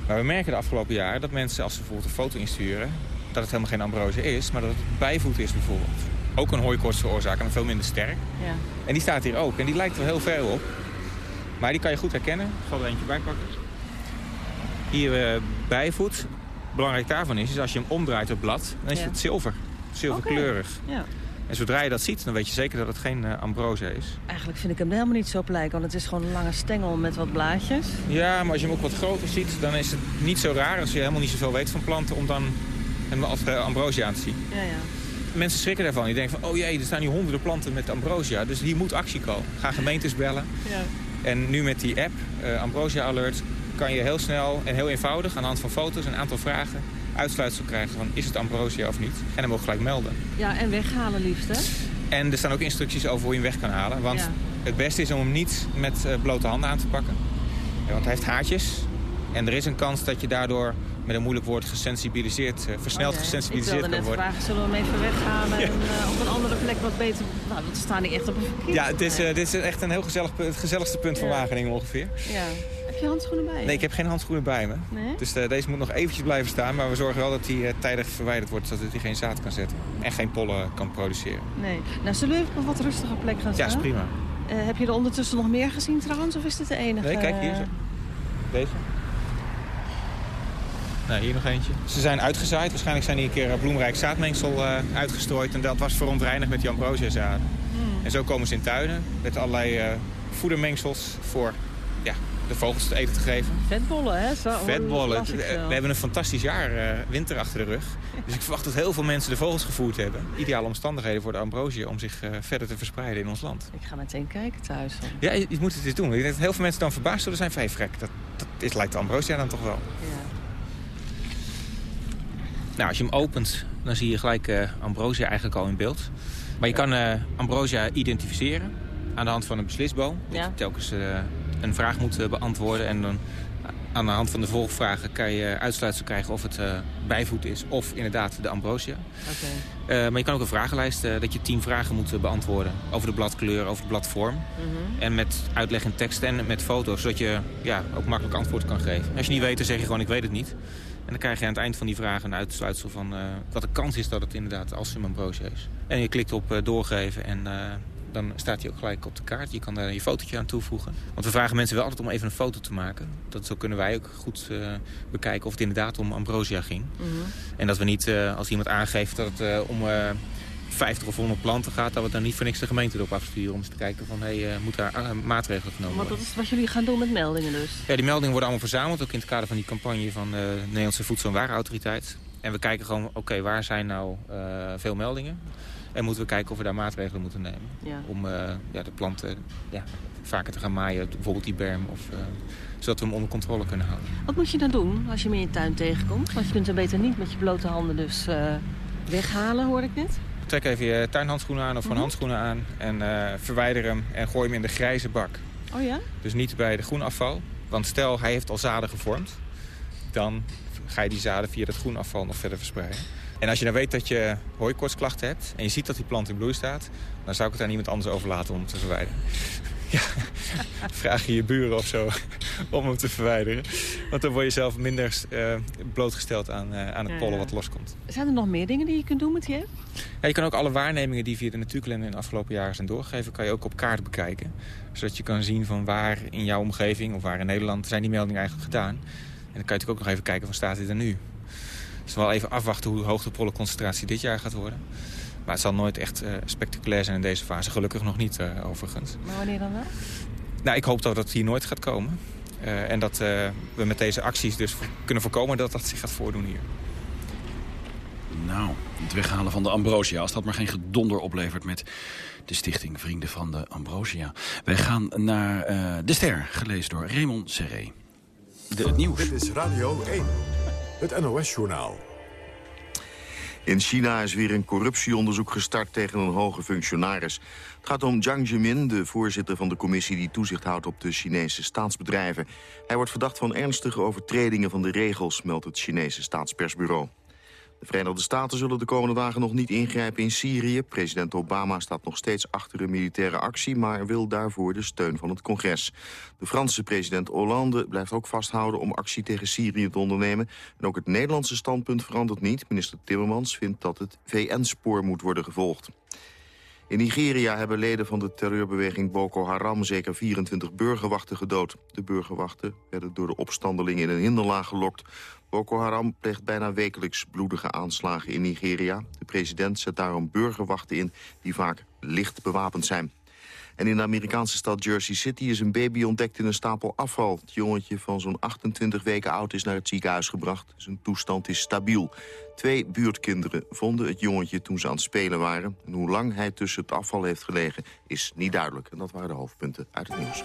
Maar we merken de afgelopen jaren dat mensen, als ze bijvoorbeeld een foto insturen... dat het helemaal geen ambrosia is, maar dat het bijvoet is bijvoorbeeld. Ook een hooikoorts veroorzaken, maar veel minder sterk. Ja. En die staat hier ook. En die lijkt er heel ver op. Maar die kan je goed herkennen. Ik zal er eentje bij pakken. Hier uh, bijvoet. Belangrijk daarvan is, is als je hem omdraait het blad, dan is Ja. het zilver. Zilverkleurig. Ja. En zodra je dat ziet, dan weet je zeker dat het geen uh, ambrosia is. Eigenlijk vind ik hem helemaal niet zo op lijken, want het is gewoon een lange stengel met wat blaadjes. Ja, maar als je hem ook wat groter ziet, dan is het niet zo raar... als je helemaal niet zoveel weet van planten, om dan hem als uh, ambrosia aan te zien. Ja, ja. Mensen schrikken daarvan. Die denken van, oh jee, er staan hier honderden planten met ambrosia. Dus hier moet actie komen. Ga gemeentes bellen. Ja. En nu met die app, uh, Ambrosia Alert, kan je heel snel en heel eenvoudig... aan de hand van foto's en een aantal vragen uitsluitsel krijgen van... is het ambrosia of niet? En hem ook gelijk melden. Ja, en weghalen liefst, hè? En er staan ook instructies over hoe je hem weg kan halen. Want Ja. het beste is om hem niet met uh, blote handen aan te pakken. Ja, want hij heeft haartjes. En er is een kans dat je daardoor met een moeilijk woord gesensibiliseerd, uh, versneld Oh, ja. gesensibiliseerd Ik wilde kan net worden. vragen, zullen we hem even weghalen Ja. en uh, op een andere plek wat beter... Nou, we staan niet echt op een verkeer. Ja, het is, uh, dit is echt een heel gezellig, het gezelligste punt van Ja. Wageningen ongeveer. Ja. Heb je handschoenen bij je? Nee, ik heb geen handschoenen bij me. Nee? Dus uh, deze moet nog eventjes blijven staan. Maar we zorgen wel dat hij tijdig verwijderd wordt, zodat hij geen zaad kan zetten. En geen pollen kan produceren. Nee. Nou, zullen we even op een wat rustige plek gaan Ja, staan? is prima. Heb je er ondertussen nog meer gezien trouwens, of is dit de enige? Nee, kijk hier. Zo. Deze. Nou, hier nog eentje. Ze zijn uitgezaaid. Waarschijnlijk zijn die een keer eh, bloemrijk zaadmengsel uh, uitgestrooid. En dat was verontreinigd met die ambrosiazaden. Hmm. En zo komen ze in tuinen met allerlei uh, voedermengsels voor ja, de vogels te eten te geven. Vetbollen, hè? Zo, Vetbollen. las ik We hebben een fantastisch jaar uh, winter achter de rug. (laughs) Dus ik verwacht dat heel veel mensen de vogels gevoerd hebben. Ideale omstandigheden voor de ambrosia om zich uh, verder te verspreiden in ons land. Ik ga meteen kijken thuis. Dan. Ja, je, je, moet het eens doen. Ik denk dat heel veel mensen dan verbaasd zullen zijn van... Hey, vrek, dat, dat is, lijkt de ambrosia dan toch wel. Ja. Nou, als je hem opent, dan zie je gelijk uh, ambrosia eigenlijk al in beeld. Maar je kan uh, ambrosia identificeren aan de hand van een beslisboom. Dat Ja. je telkens uh, een vraag moet beantwoorden. En dan aan de hand van de volgvragen kan je uitsluitsel krijgen of het bijvoet is of inderdaad de ambrosia. Okay. Maar je kan ook een vragenlijst, dat je tien vragen moet beantwoorden. Over de bladkleur, over de bladvorm. Mm -hmm. En met uitleg in tekst en met foto's, zodat je ja, ook makkelijk antwoord kan geven. Als je niet weet, dan zeg je gewoon ik weet het niet. En dan krijg je aan het eind van die vragen een uitsluitsel van uh, wat de kans is dat het inderdaad Alzheimer ambrosia is. En je klikt op uh, doorgeven en uh, dan staat hij ook gelijk op de kaart. Je kan daar je fotootje aan toevoegen. Want we vragen mensen wel altijd om even een foto te maken. Dat, zo kunnen wij ook goed bekijken of het inderdaad om ambrosia ging. Mm -hmm. En dat we niet, als iemand aangeeft dat het om 50 of 100 planten gaat... dat we dan niet voor niks de gemeente erop afsturen om eens te kijken van... hé, hey, moet daar maatregelen genomen worden. dat is wat jullie gaan doen met meldingen dus? Ja, die meldingen worden allemaal verzameld. Ook in het kader van die campagne van de Nederlandse Voedsel- en Warenautoriteit. En we kijken gewoon, oké, okay, waar zijn nou veel meldingen? En moeten we kijken of we daar maatregelen moeten nemen. Ja. Om uh, ja, de planten ja, vaker te gaan maaien, bijvoorbeeld die berm. Of, uh, zodat we hem onder controle kunnen houden. Wat moet je dan doen als je hem in je tuin tegenkomt? Want je kunt hem beter niet met je blote handen dus weghalen, hoor ik net. Trek even je tuinhandschoenen aan of van Mhm. handschoenen aan. En uh, verwijder hem en gooi hem in de grijze bak. Oh ja? Dus niet bij de groenafval. Want stel, hij heeft al zaden gevormd. Dan ga je die zaden via het groenafval nog verder verspreiden. En als je dan weet dat je hooikortsklachten hebt... en je ziet dat die plant in bloei staat... dan zou ik het aan iemand anders overlaten om hem te verwijderen. Ja, (laughs) vraag je je buren of zo (laughs) om hem te verwijderen. Want dan word je zelf minder uh, blootgesteld aan, uh, aan het pollen wat loskomt. Zijn er nog meer dingen die je kunt doen met die app? Ja, je kan ook alle waarnemingen die via de natuurkalender in de afgelopen jaren zijn doorgegeven... kan je ook op kaart bekijken. Zodat je kan zien van waar in jouw omgeving of waar in Nederland zijn die meldingen eigenlijk gedaan. En dan kan je natuurlijk ook nog even kijken van staat dit er nu. Dus wel even afwachten hoe hoog de pollenconcentratie dit jaar gaat worden. Maar het zal nooit echt uh, spectaculair zijn in deze fase. Gelukkig nog niet, uh, overigens. Maar wanneer dan wel? Nou, ik hoop dat het hier nooit gaat komen. Uh, en dat we met deze acties dus kunnen voorkomen dat dat zich gaat voordoen hier. Nou, het weghalen van de ambrosia. Als dat maar geen gedonder oplevert met de stichting Vrienden van de Ambrosia. Wij gaan naar De Ster, gelezen door Raymond Serré. De, het nieuws. Dit is Radio 1, het NOS-journaal. In China is weer een corruptieonderzoek gestart tegen een hoge functionaris. Het gaat om Jiang Zemin, de voorzitter van de commissie die toezicht houdt op de Chinese staatsbedrijven. Hij wordt verdacht van ernstige overtredingen van de regels, meldt het Chinese staatspersbureau. De Verenigde Staten zullen de komende dagen nog niet ingrijpen in Syrië. President Obama staat nog steeds achter een militaire actie... maar wil daarvoor de steun van het congres. De Franse president Hollande blijft ook vasthouden om actie tegen Syrië te ondernemen. En ook het Nederlandse standpunt verandert niet. Minister Timmermans vindt dat het VN-spoor moet worden gevolgd. In Nigeria hebben leden van de terreurbeweging Boko Haram zeker 24 burgerwachten gedood. De burgerwachten werden door de opstandelingen in een hinderlaag gelokt. Boko Haram pleegt bijna wekelijks bloedige aanslagen in Nigeria. De president zet daarom burgerwachten in die vaak licht bewapend zijn. En in de Amerikaanse stad Jersey City is een baby ontdekt in een stapel afval. Het jongetje van zo'n 28 weken oud is naar het ziekenhuis gebracht. Zijn toestand is stabiel. Twee buurtkinderen vonden het jongetje toen ze aan het spelen waren. En hoe lang hij tussen het afval heeft gelegen is niet duidelijk. En dat waren de hoofdpunten uit het nieuws.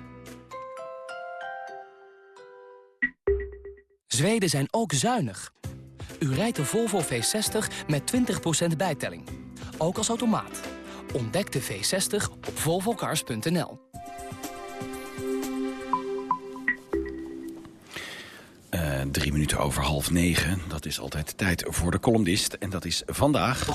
Zweden zijn ook zuinig. U rijdt de Volvo V60 met 20% bijtelling. Ook als automaat. Ontdek de V60 op volvocars.nl. Eh, drie minuten over half negen. Dat is altijd tijd voor de columnist. En dat is vandaag...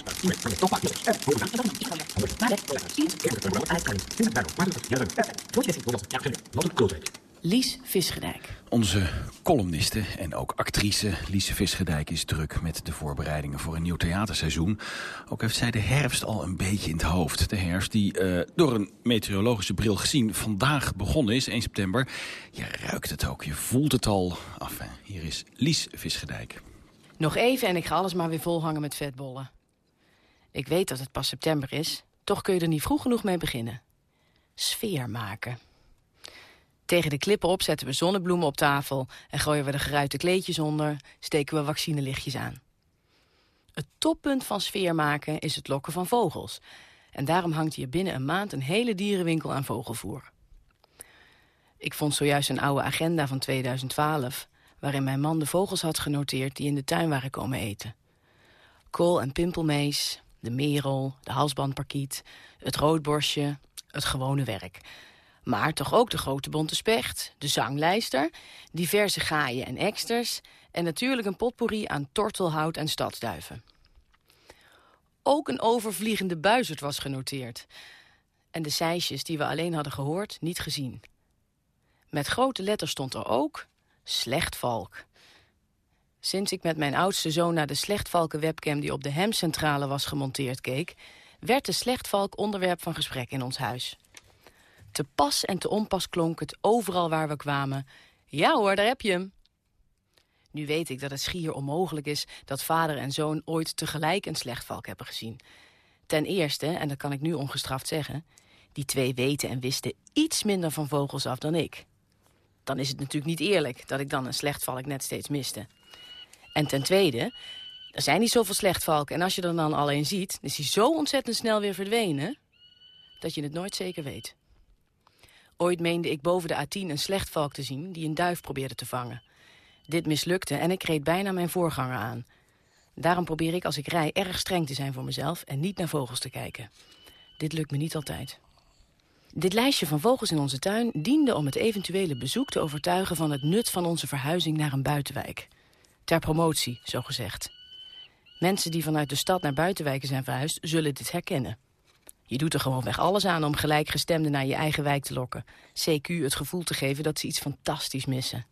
Lies Visgedijk. Onze columniste en ook actrice Lise Visgedijk is druk met de voorbereidingen voor een nieuw theaterseizoen. Ook heeft zij de herfst al een beetje in het hoofd. De herfst die eh, door een meteorologische bril gezien vandaag begonnen is, 1 september. Je ruikt het ook, je voelt het al. Af, hè. hier is Lies Visgedijk. Nog even en ik ga alles maar weer volhangen met vetbollen. Ik weet dat het pas september is, toch kun je er niet vroeg genoeg mee beginnen. Sfeer maken. Tegen de klippen op zetten we zonnebloemen op tafel... en gooien we de geruite kleedjes onder, steken we vaccinelichtjes aan. Het toppunt van sfeer maken is het lokken van vogels. En daarom hangt hier binnen een maand een hele dierenwinkel aan vogelvoer. Ik vond zojuist een oude agenda van 2012... waarin mijn man de vogels had genoteerd die in de tuin waren komen eten. Kool- en pimpelmees, de merel, de halsbandparkiet... het roodborstje, het gewone werk... Maar toch ook de grote bonte specht, de zanglijster, diverse gaaien en eksters... en natuurlijk een potpourri aan tortelhout en stadsduiven. Ook een overvliegende buizerd was genoteerd. En de seisjes die we alleen hadden gehoord, niet gezien. Met grote letters stond er ook slechtvalk. Sinds ik met mijn oudste zoon naar de slechtvalken webcam... die op de hemcentrale was gemonteerd keek... werd de slechtvalk onderwerp van gesprek in ons huis. Te pas en te onpas klonk het overal waar we kwamen. Ja hoor, daar heb je hem. Nu weet ik dat het schier onmogelijk is dat vader en zoon ooit tegelijk een slechtvalk hebben gezien. Ten eerste, en dat kan ik nu ongestraft zeggen, die twee weten en wisten iets minder van vogels af dan ik. Dan is het natuurlijk niet eerlijk dat ik dan een slechtvalk net steeds miste. En ten tweede, er zijn niet zoveel slechtvalken en als je er dan alleen ziet, is hij zo ontzettend snel weer verdwenen dat je het nooit zeker weet. Ooit meende ik boven de A10 een slechtvalk te zien die een duif probeerde te vangen. Dit mislukte en ik reed bijna mijn voorganger aan. Daarom probeer ik als ik rij erg streng te zijn voor mezelf en niet naar vogels te kijken. Dit lukt me niet altijd. Dit lijstje van vogels in onze tuin diende om het eventuele bezoek te overtuigen van het nut van onze verhuizing naar een buitenwijk. Ter promotie, zo gezegd. Mensen die vanuit de stad naar buitenwijken zijn verhuisd, zullen dit herkennen. Je doet er gewoonweg alles aan om gelijkgestemden naar je eigen wijk te lokken. CQ het gevoel te geven dat ze iets fantastisch missen.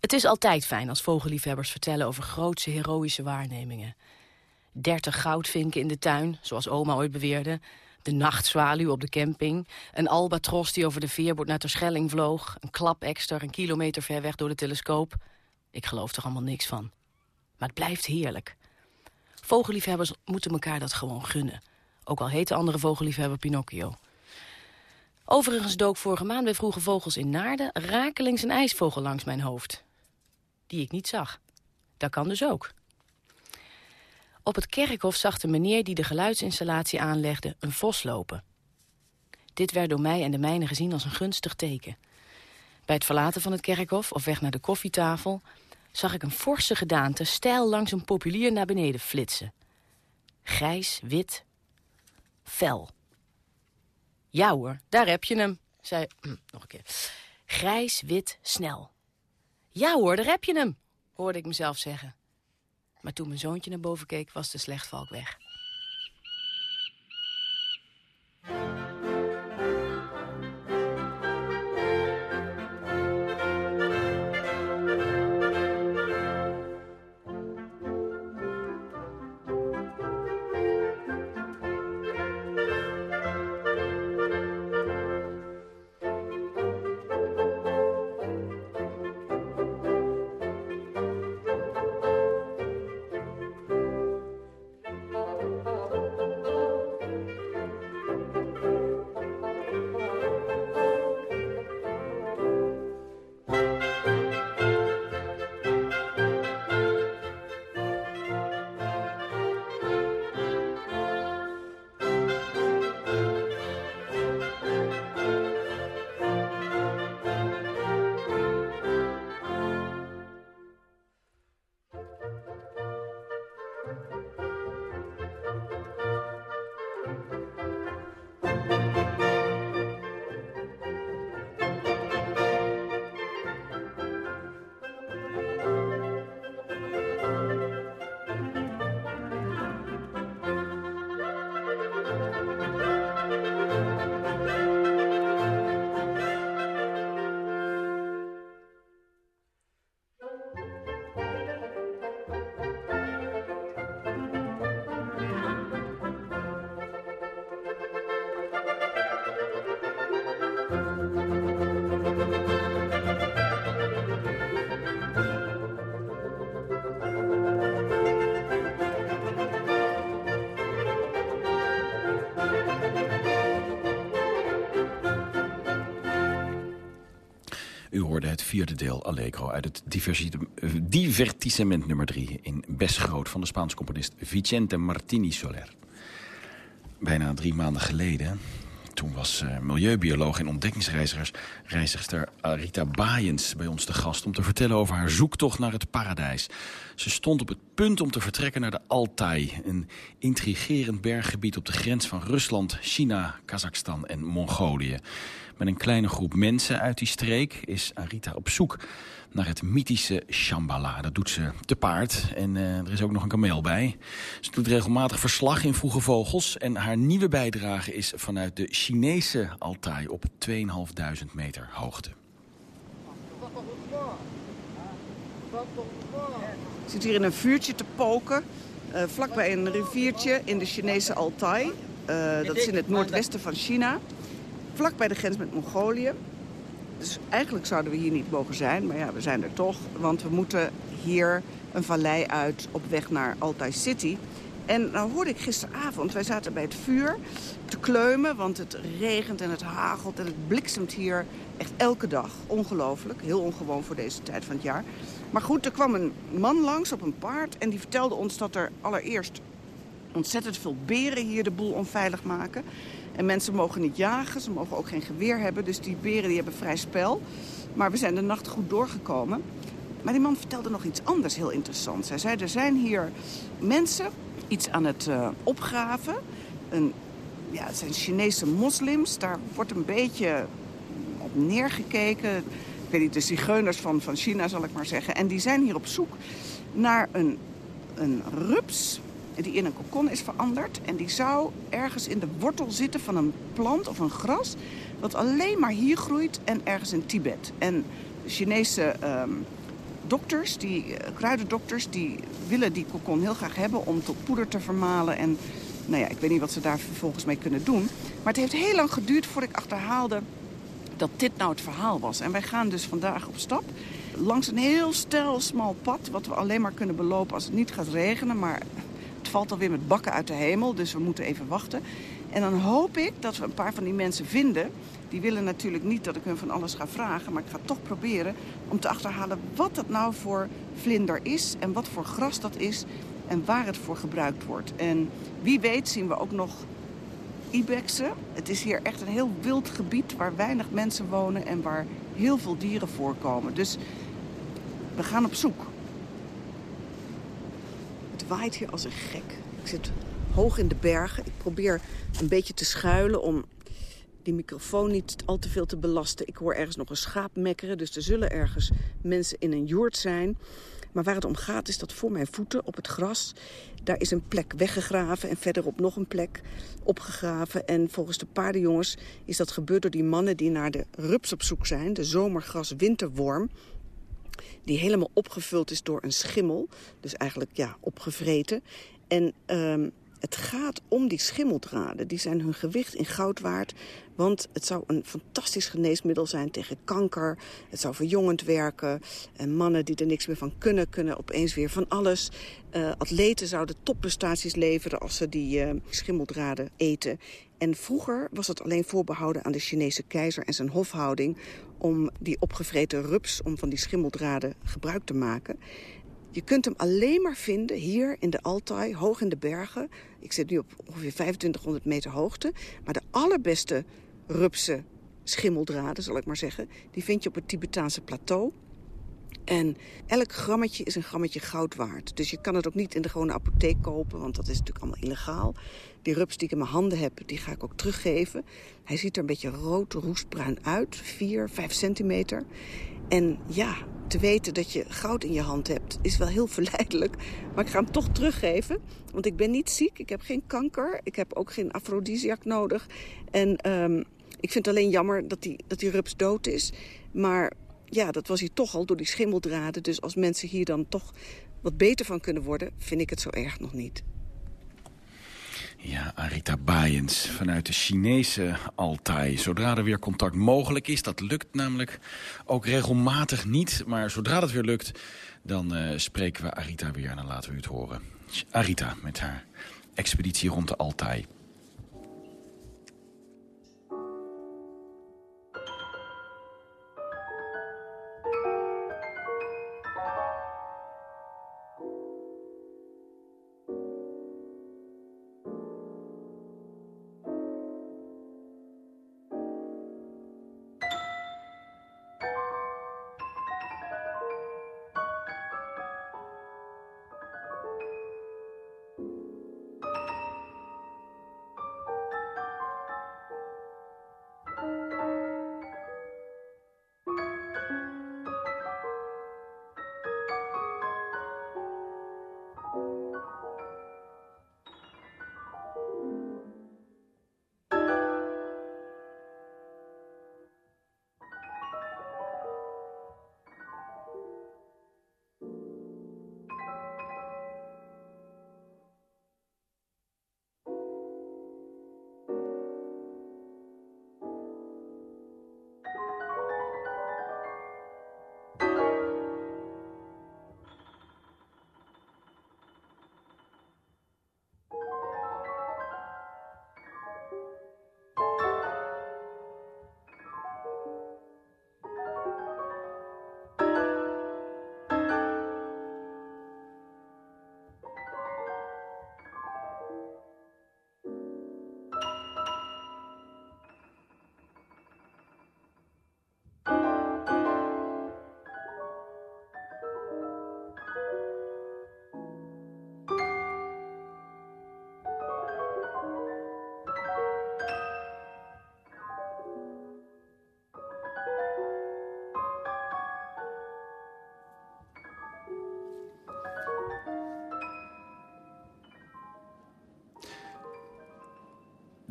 Het is altijd fijn als vogelliefhebbers vertellen over grootse heroïsche waarnemingen. Dertig goudvinken in de tuin, zoals oma ooit beweerde. De nachtzwaluw op de camping. Een albatros die over de veerboot naar Terschelling vloog. Een klapekster een kilometer ver weg door de telescoop. Ik geloof er allemaal niks van. Maar het blijft heerlijk. Vogelliefhebbers moeten elkaar dat gewoon gunnen. Ook al heet de andere vogelliefhebber Pinocchio. Overigens dook vorige maand bij Vroege Vogels in Naarden... rakelings een ijsvogel langs mijn hoofd. Die ik niet zag. Dat kan dus ook. Op het kerkhof zag de meneer die de geluidsinstallatie aanlegde... een vos lopen. Dit werd door mij en de mijnen gezien als een gunstig teken. Bij het verlaten van het kerkhof, of weg naar de koffietafel... zag ik een forse gedaante stijl langs een populier naar beneden flitsen. Grijs, wit, fel. Ja hoor, daar heb je hem, zei... (clears throat) nog een keer. Grijs, wit, snel. Ja hoor, daar heb je hem, hoorde ik mezelf zeggen. Maar toen mijn zoontje naar boven keek, was de slechtvalk weg. Vierde deel Allegro uit het eh, divertissement nummer 3... in Best Groot van de Spaanse componist Vicente Martini Soler. Bijna drie maanden geleden toen was uh, milieubioloog en ontdekkingsreizigster Rita Baaiens bij ons te gast... om te vertellen over haar zoektocht naar het paradijs. Ze stond op het punt om te vertrekken naar de Altai... een intrigerend berggebied op de grens van Rusland, China, Kazachstan en Mongolië. Met een kleine groep mensen uit die streek is Arita op zoek naar het mythische Shambhala. Dat doet ze te paard en uh, er is ook nog een kameel bij. Ze doet regelmatig verslag in Vroege Vogels... en haar nieuwe bijdrage is vanuit de Chinese Altai op 2.500 meter hoogte. Ik zit hier in een vuurtje te poken, uh, vlakbij een riviertje in de Chinese Altai. Uh, dat is in het noordwesten van China vlak bij de grens met Mongolië. Dus eigenlijk zouden we hier niet mogen zijn, maar ja, we zijn er toch. Want we moeten hier een vallei uit op weg naar Altai City. En nou hoorde ik gisteravond, wij zaten bij het vuur te kleumen... want het regent en het hagelt en het bliksemt hier echt elke dag. Ongelooflijk, heel ongewoon voor deze tijd van het jaar. Maar goed, er kwam een man langs op een paard... en die vertelde ons dat er allereerst ontzettend veel beren hier de boel onveilig maken. En mensen mogen niet jagen, ze mogen ook geen geweer hebben. Dus die beren die hebben vrij spel. Maar we zijn de nacht goed doorgekomen. Maar die man vertelde nog iets anders heel interessants. Hij zei, er zijn hier mensen iets aan het uh, opgraven. Een, ja, het zijn Chinese moslims. Daar wordt een beetje op neergekeken. Ik weet niet, de zigeuners van, van China zal ik maar zeggen. En die zijn hier op zoek naar een, een rups die in een kokon is veranderd. En die zou ergens in de wortel zitten van een plant of een gras... dat alleen maar hier groeit en ergens in Tibet. En Chinese um, dokters, die, eh, kruidendokters, die willen die kokon heel graag hebben om tot poeder te vermalen. En nou ja, ik weet niet wat ze daar vervolgens mee kunnen doen. Maar het heeft heel lang geduurd voordat ik achterhaalde dat dit nou het verhaal was. En wij gaan dus vandaag op stap langs een heel stijl, smal pad... wat we alleen maar kunnen belopen als het niet gaat regenen. Maar het valt alweer met bakken uit de hemel, dus we moeten even wachten. En dan hoop ik dat we een paar van die mensen vinden... die willen natuurlijk niet dat ik hun van alles ga vragen... maar ik ga toch proberen om te achterhalen wat dat nou voor vlinder is... en wat voor gras dat is en waar het voor gebruikt wordt. En wie weet zien we ook nog ibexen. Het is hier echt een heel wild gebied waar weinig mensen wonen... en waar heel veel dieren voorkomen. Dus we gaan op zoek. Waait hier als een gek. Ik zit hoog in de bergen. Ik probeer een beetje te schuilen om die microfoon niet al te veel te belasten. Ik hoor ergens nog een schaap mekkeren, dus er zullen ergens mensen in een joert zijn. Maar waar het om gaat is dat voor mijn voeten op het gras... daar is een plek weggegraven en verderop nog een plek opgegraven. En volgens de paardenjongens is dat gebeurd door die mannen die naar de rups op zoek zijn. De zomergras-winterworm die helemaal opgevuld is door een schimmel. Dus eigenlijk ja, opgevreten. En um, het gaat om die schimmeldraden. Die zijn hun gewicht in goud waard. Want het zou een fantastisch geneesmiddel zijn tegen kanker. Het zou verjongend werken. En mannen die er niks meer van kunnen, kunnen opeens weer van alles. Uh, atleten zouden topprestaties leveren als ze die uh, schimmeldraden eten. En vroeger was het alleen voorbehouden aan de Chinese keizer en zijn hofhouding... om die opgevreten rups, om van die schimmeldraden gebruik te maken. Je kunt hem alleen maar vinden hier in de Altai, hoog in de bergen. Ik zit nu op ongeveer 2500 meter hoogte. Maar de allerbeste rupsen schimmeldraden, zal ik maar zeggen... die vind je op het Tibetaanse plateau. En elk grammetje is een grammetje goud waard. Dus je kan het ook niet in de gewone apotheek kopen, want dat is natuurlijk allemaal illegaal. Die rups die ik in mijn handen heb, die ga ik ook teruggeven. Hij ziet er een beetje rood, roestbruin uit, 4, 5 centimeter. En ja, te weten dat je goud in je hand hebt is wel heel (laughs) verleidelijk. Maar ik ga hem toch teruggeven, want ik ben niet ziek. Ik heb geen kanker, ik heb ook geen afrodisiac nodig. En um, ik vind het alleen jammer dat die, dat die rups dood is. Maar ja, dat was hier toch al door die schimmeldraden. Dus als mensen hier dan toch wat beter van kunnen worden... vind ik het zo erg nog niet. Ja, Arita Bayens vanuit de Chinese Altai. Zodra er weer contact mogelijk is, dat lukt namelijk ook regelmatig niet. Maar zodra dat weer lukt, dan uh, spreken we Arita weer en dan laten we het horen. Arita met haar expeditie rond de Altai.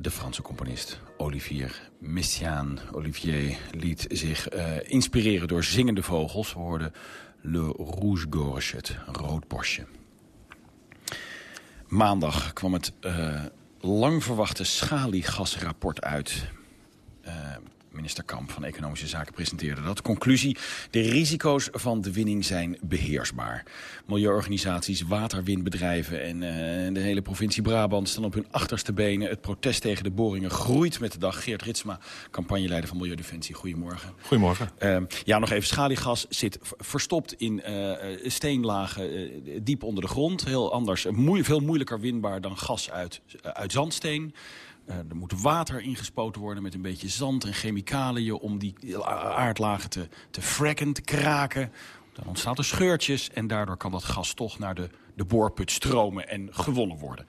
De Franse componist Olivier Messiaen. Olivier liet zich uh, inspireren door zingende vogels. We hoorden Le Rouge Gorge, het rood bosje. Maandag kwam het uh, lang verwachte schaliegasrapport uit. Minister Kamp van Economische Zaken presenteerde dat. Conclusie, de risico's van de winning zijn beheersbaar. Milieuorganisaties, waterwindbedrijven en uh, de hele provincie Brabant... staan op hun achterste benen. Het protest tegen de boringen groeit met de dag. Geert Ritsma, campagneleider van Milieudefensie. Goedemorgen. Goedemorgen. Uh, ja, nog even. Schaliegas zit verstopt in uh, steenlagen diep onder de grond. Heel anders, moe veel moeilijker winbaar dan gas uit, uit zandsteen. Uh, er moet water ingespoten worden met een beetje zand en chemicaliën... om die aardlagen te, te fracken, te kraken. Dan ontstaan er scheurtjes en daardoor kan dat gas toch naar de, de boorput stromen en gewonnen worden.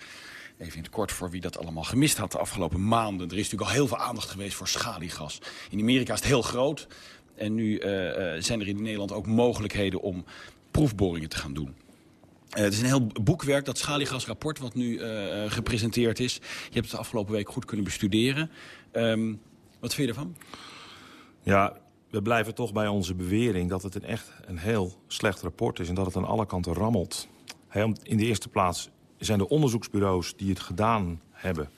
Even in het kort voor wie dat allemaal gemist had de afgelopen maanden. Er is natuurlijk al heel veel aandacht geweest voor schaliegas. In Amerika is het heel groot. En nu uh, zijn er in Nederland ook mogelijkheden om proefboringen te gaan doen. Uh, het is een heel boekwerk, dat schaliegasrapport wat nu uh, gepresenteerd is. Je hebt het de afgelopen week goed kunnen bestuderen. Um, wat vind je ervan? Ja, we blijven toch bij onze bewering dat het een echt een heel slecht rapport is... en dat het aan alle kanten rammelt. In de eerste plaats zijn de onderzoeksbureaus die het gedaan hebben...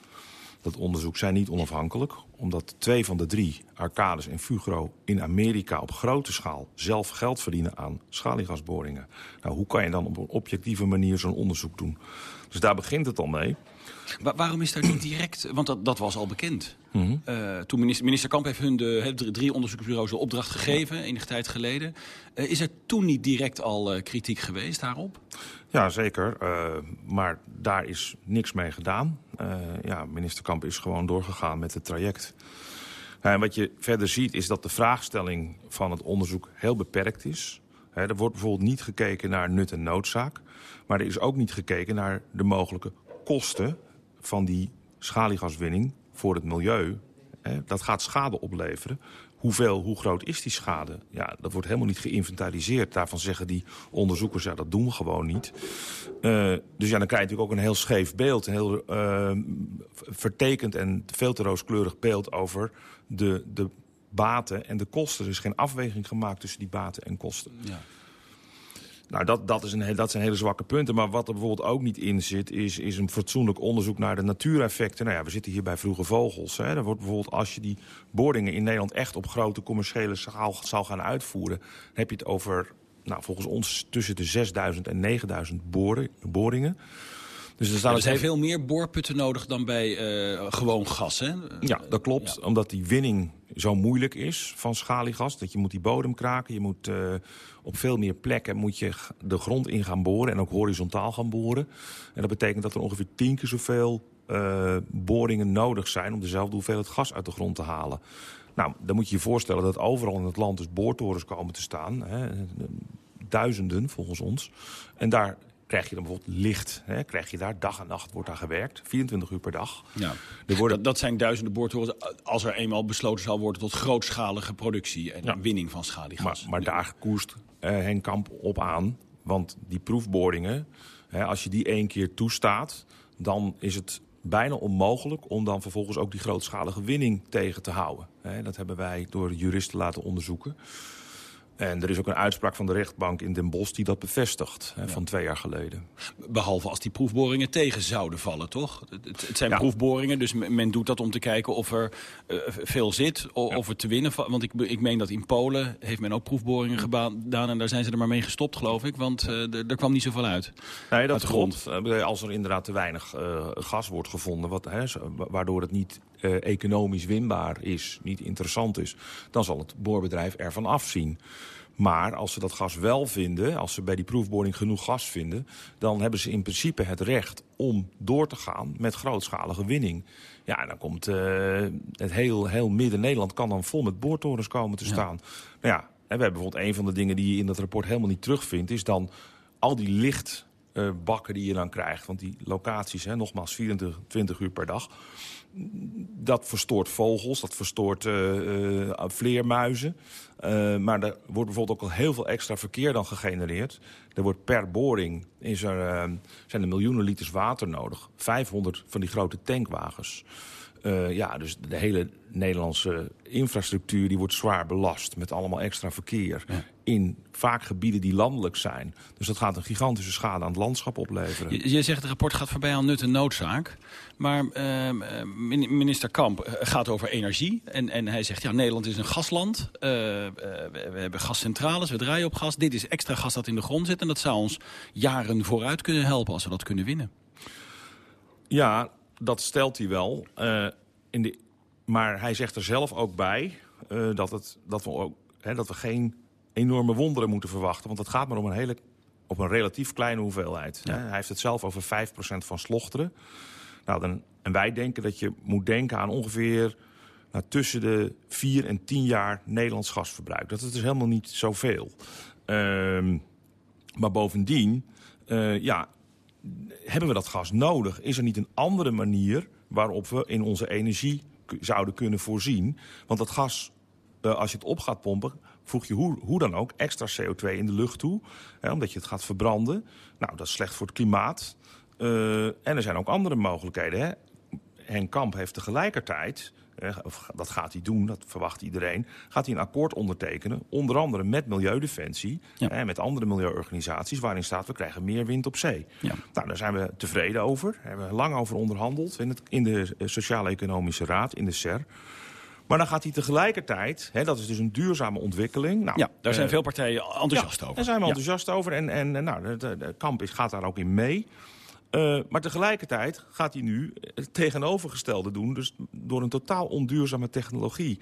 dat onderzoek zijn niet onafhankelijk omdat twee van de drie, Arcades en Fugro... in Amerika op grote schaal zelf geld verdienen aan schaliegasboringen. Nou, hoe kan je dan op een objectieve manier zo'n onderzoek doen? Dus daar begint het al mee. Waarom is daar niet direct... Want dat, dat was al bekend. Mm -hmm. uh, toen minister, minister Kamp heeft hun de, de drie onderzoeksbureaus de opdracht gegeven... Enige tijd geleden. Uh, is er toen niet direct al uh, kritiek geweest daarop? Ja, zeker. maar daar is niks mee gedaan. ja, minister Kamp is gewoon doorgegaan met het traject. En wat je verder ziet is dat de vraagstelling van het onderzoek heel beperkt is. He, er wordt bijvoorbeeld niet gekeken naar nut en noodzaak. Maar er is ook niet gekeken naar de mogelijke kosten van die schaliegaswinning voor het milieu. Dat gaat schade opleveren. Hoeveel, hoe groot is die schade? Ja, dat wordt helemaal niet geïnventariseerd. Daarvan zeggen die onderzoekers, ja, dat doen we gewoon niet. Uh, dus ja, dan krijg je natuurlijk ook een heel scheef beeld. Een heel uh, vertekend en veel te rooskleurig beeld over de, de baten en de kosten. Er is geen afweging gemaakt tussen die baten en kosten. Ja. Nou, dat, dat, is een, dat zijn hele zwakke punten. Maar wat er bijvoorbeeld ook niet in zit... is, is een fatsoenlijk onderzoek naar de natuureffecten. Nou ja, we zitten hier bij vroege vogels. Hè. Wordt bijvoorbeeld, als je die boringen in Nederland... echt op grote commerciële schaal zou gaan uitvoeren... dan heb je het over, nou, volgens ons, tussen de 6000 en 9000 boren, boringen... Dus er, staan ja, er zijn veel meer boorputten nodig dan bij uh, gewoon gas, hè? Ja, dat klopt. Ja. Omdat die winning zo moeilijk is van schaliegas. Dat je moet die bodem kraken. Je moet uh, op veel meer plekken moet je de grond in gaan boren. En ook horizontaal gaan boren. En dat betekent dat er ongeveer tien keer zoveel uh, boringen nodig zijn... om dezelfde hoeveelheid gas uit de grond te halen. Nou, dan moet je je voorstellen dat overal in het land dus boortorens komen te staan. Hè, duizenden volgens ons. En daar krijg je dan bijvoorbeeld licht. Hè? Krijg je daar dag en nacht, wordt daar gewerkt. 24 uur per dag. Ja. Er worden... dat, dat zijn duizenden boortorens als er eenmaal besloten zal worden... tot grootschalige productie en ja. winning van schaliegas. Maar, maar daar koerst uh, Henk Kamp op aan. Want die proefboringen, hè, als je die één keer toestaat... dan is het bijna onmogelijk om dan vervolgens ook die grootschalige winning tegen te houden. Hè, dat hebben wij door juristen laten onderzoeken. En er is ook een uitspraak van de rechtbank in Den Bosch die dat bevestigt, hè, ja. van twee jaar geleden. Behalve als die proefboringen tegen zouden vallen, toch? Het, het zijn ja. proefboringen, dus men doet dat om te kijken of er uh, veel zit, of, ja. of er te winnen. Want ik, ik meen dat in Polen heeft men ook proefboringen gedaan en daar zijn ze er maar mee gestopt, geloof ik. Want uh, er kwam niet zoveel uit. Nee, dat grond. Als er inderdaad te weinig uh, gas wordt gevonden, wat, hè, waardoor het niet uh, economisch winbaar is, niet interessant is... dan zal het boorbedrijf ervan afzien. Maar als ze dat gas wel vinden, als ze bij die proefboring genoeg gas vinden... dan hebben ze in principe het recht om door te gaan met grootschalige winning. Ja, dan komt uh, het heel, heel Midden-Nederland kan dan vol met boortorens komen te staan. Ja. Nou ja, we hebben bijvoorbeeld een van de dingen die je in dat rapport helemaal niet terugvindt... is dan al die licht uh, bakken die je dan krijgt. Want die locaties, hè, nogmaals 24 uur per dag... dat verstoort vogels, dat verstoort uh, uh, vleermuizen. maar er wordt bijvoorbeeld ook al heel veel extra verkeer dan gegenereerd. Er wordt per boring is er, zijn er miljoenen liters water nodig. 500 van die grote tankwagens. Uh, ja, dus de hele Nederlandse infrastructuur die wordt zwaar belast... met allemaal extra verkeer in vaak gebieden die landelijk zijn. Dus dat gaat een gigantische schade aan het landschap opleveren. Je, je zegt het rapport gaat voorbij aan nut en noodzaak. Maar uh, minister Kamp eh, gaat over energie. En, en hij zegt, ja, Nederland is een gasland. Uh, we, we, hebben gascentrales, we draaien op gas. Dit is extra gas dat in de grond zit. En dat zou ons jaren vooruit kunnen helpen als we dat kunnen winnen. Ja, dat stelt hij wel. Uh, in de, maar hij zegt er zelf ook bij uh, dat, het, dat, we ook, hè, dat we geen enorme wonderen moeten verwachten. Want het gaat maar om een, hele, op een relatief kleine hoeveelheid. Ja. Hij heeft het zelf over 5% van slochteren. Nou, dan, en wij denken dat je moet denken aan ongeveer nou, tussen de 4 en 10 jaar Nederlands gasverbruik. Dat is dus helemaal niet zoveel. Uh, maar bovendien, uh, ja, hebben we dat gas nodig? Is er niet een andere manier waarop we in onze energie zouden kunnen voorzien? Want dat gas, uh, als je het op gaat pompen, voeg je hoe, hoe dan ook extra CO2 in de lucht toe. Hè, omdat je het gaat verbranden. Nou, dat is slecht voor het klimaat. Uh, en er zijn ook andere mogelijkheden. Hè? Henk Kamp heeft tegelijkertijd, eh, of dat gaat hij doen, dat verwacht iedereen... gaat hij een akkoord ondertekenen, onder andere met Milieudefensie... Ja. en met andere milieuorganisaties, waarin staat we krijgen meer wind op zee. Ja. Nou, daar zijn we tevreden over. Daar hebben we lang over onderhandeld in, het, in de Sociaal-Economische Raad, in de SER... Maar dan gaat hij tegelijkertijd, hè, dat is dus een duurzame ontwikkeling. Nou, ja, daar zijn uh, veel partijen enthousiast ja, over. Daar zijn we enthousiast over en, en nou, de, de, de Kamp is, gaat daar ook in mee. Uh, maar tegelijkertijd gaat hij nu het tegenovergestelde doen. Dus door een totaal onduurzame technologie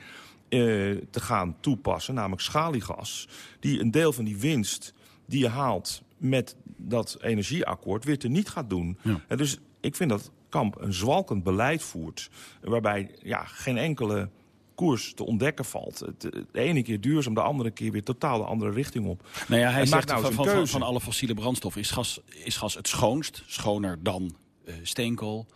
uh, te gaan toepassen, namelijk schaliegas. Die een deel van die winst die je haalt met dat energieakkoord weer te niet gaat doen. Ja. En dus ik vind dat Kamp een zwalkend beleid voert. Waarbij ja, geen enkele koers te ontdekken valt. Het, de ene keer duurzaam, de andere keer weer totaal de andere richting op. Nou ja, hij en zegt nou van, van, van, van, alle fossiele brandstoffen is gas, is gas het schoonst. Schoner dan uh, steenkool.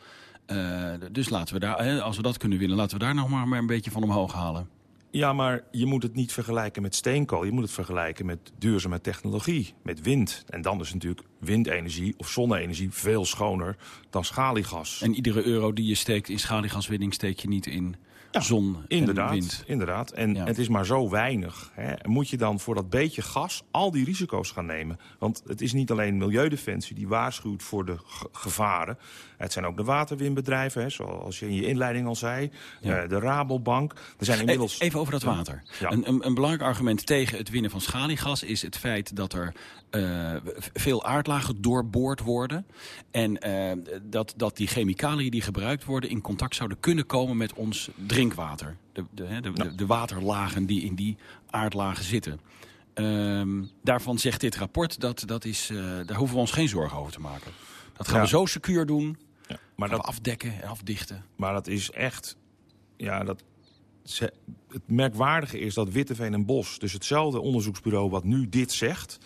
Uh, dus laten we daar, als we dat kunnen winnen, laten we daar nog maar een beetje van omhoog halen. Ja, maar je moet het niet vergelijken met steenkool. Je moet het vergelijken met duurzame technologie, met wind. En dan is natuurlijk windenergie of zonne-energie veel schoner dan schaliegas. En iedere euro die je steekt in schaliegaswinning steek je niet in ja, zon inderdaad, en wind. Inderdaad, en ja. het is maar zo weinig. Hè. Moet je dan voor dat beetje gas al die risico's gaan nemen? Want het is niet alleen Milieudefensie die waarschuwt voor de gevaren. Het zijn ook de waterwinbedrijven, hè, zoals je in je inleiding al zei. Ja. Uh, de Rabobank. Er zijn inmiddels... Even over dat water. Een, een, een belangrijk argument tegen het winnen van schaliegas... is het feit dat er uh, veel aardlagen doorboord worden. En uh, dat, dat die chemicaliën die gebruikt worden... in contact zouden kunnen komen met ons drinkwater. De, de, de, de, de, de waterlagen die in die aardlagen zitten. Um, daarvan zegt dit rapport, dat, dat is, uh, daar hoeven we ons geen zorgen over te maken. Dat gaan ja. we zo secuur doen, ja, maar dat, afdekken en afdichten. Maar dat is echt... Ja, dat, het merkwaardige is dat Witteveen en Bos, dus hetzelfde onderzoeksbureau wat nu dit zegt...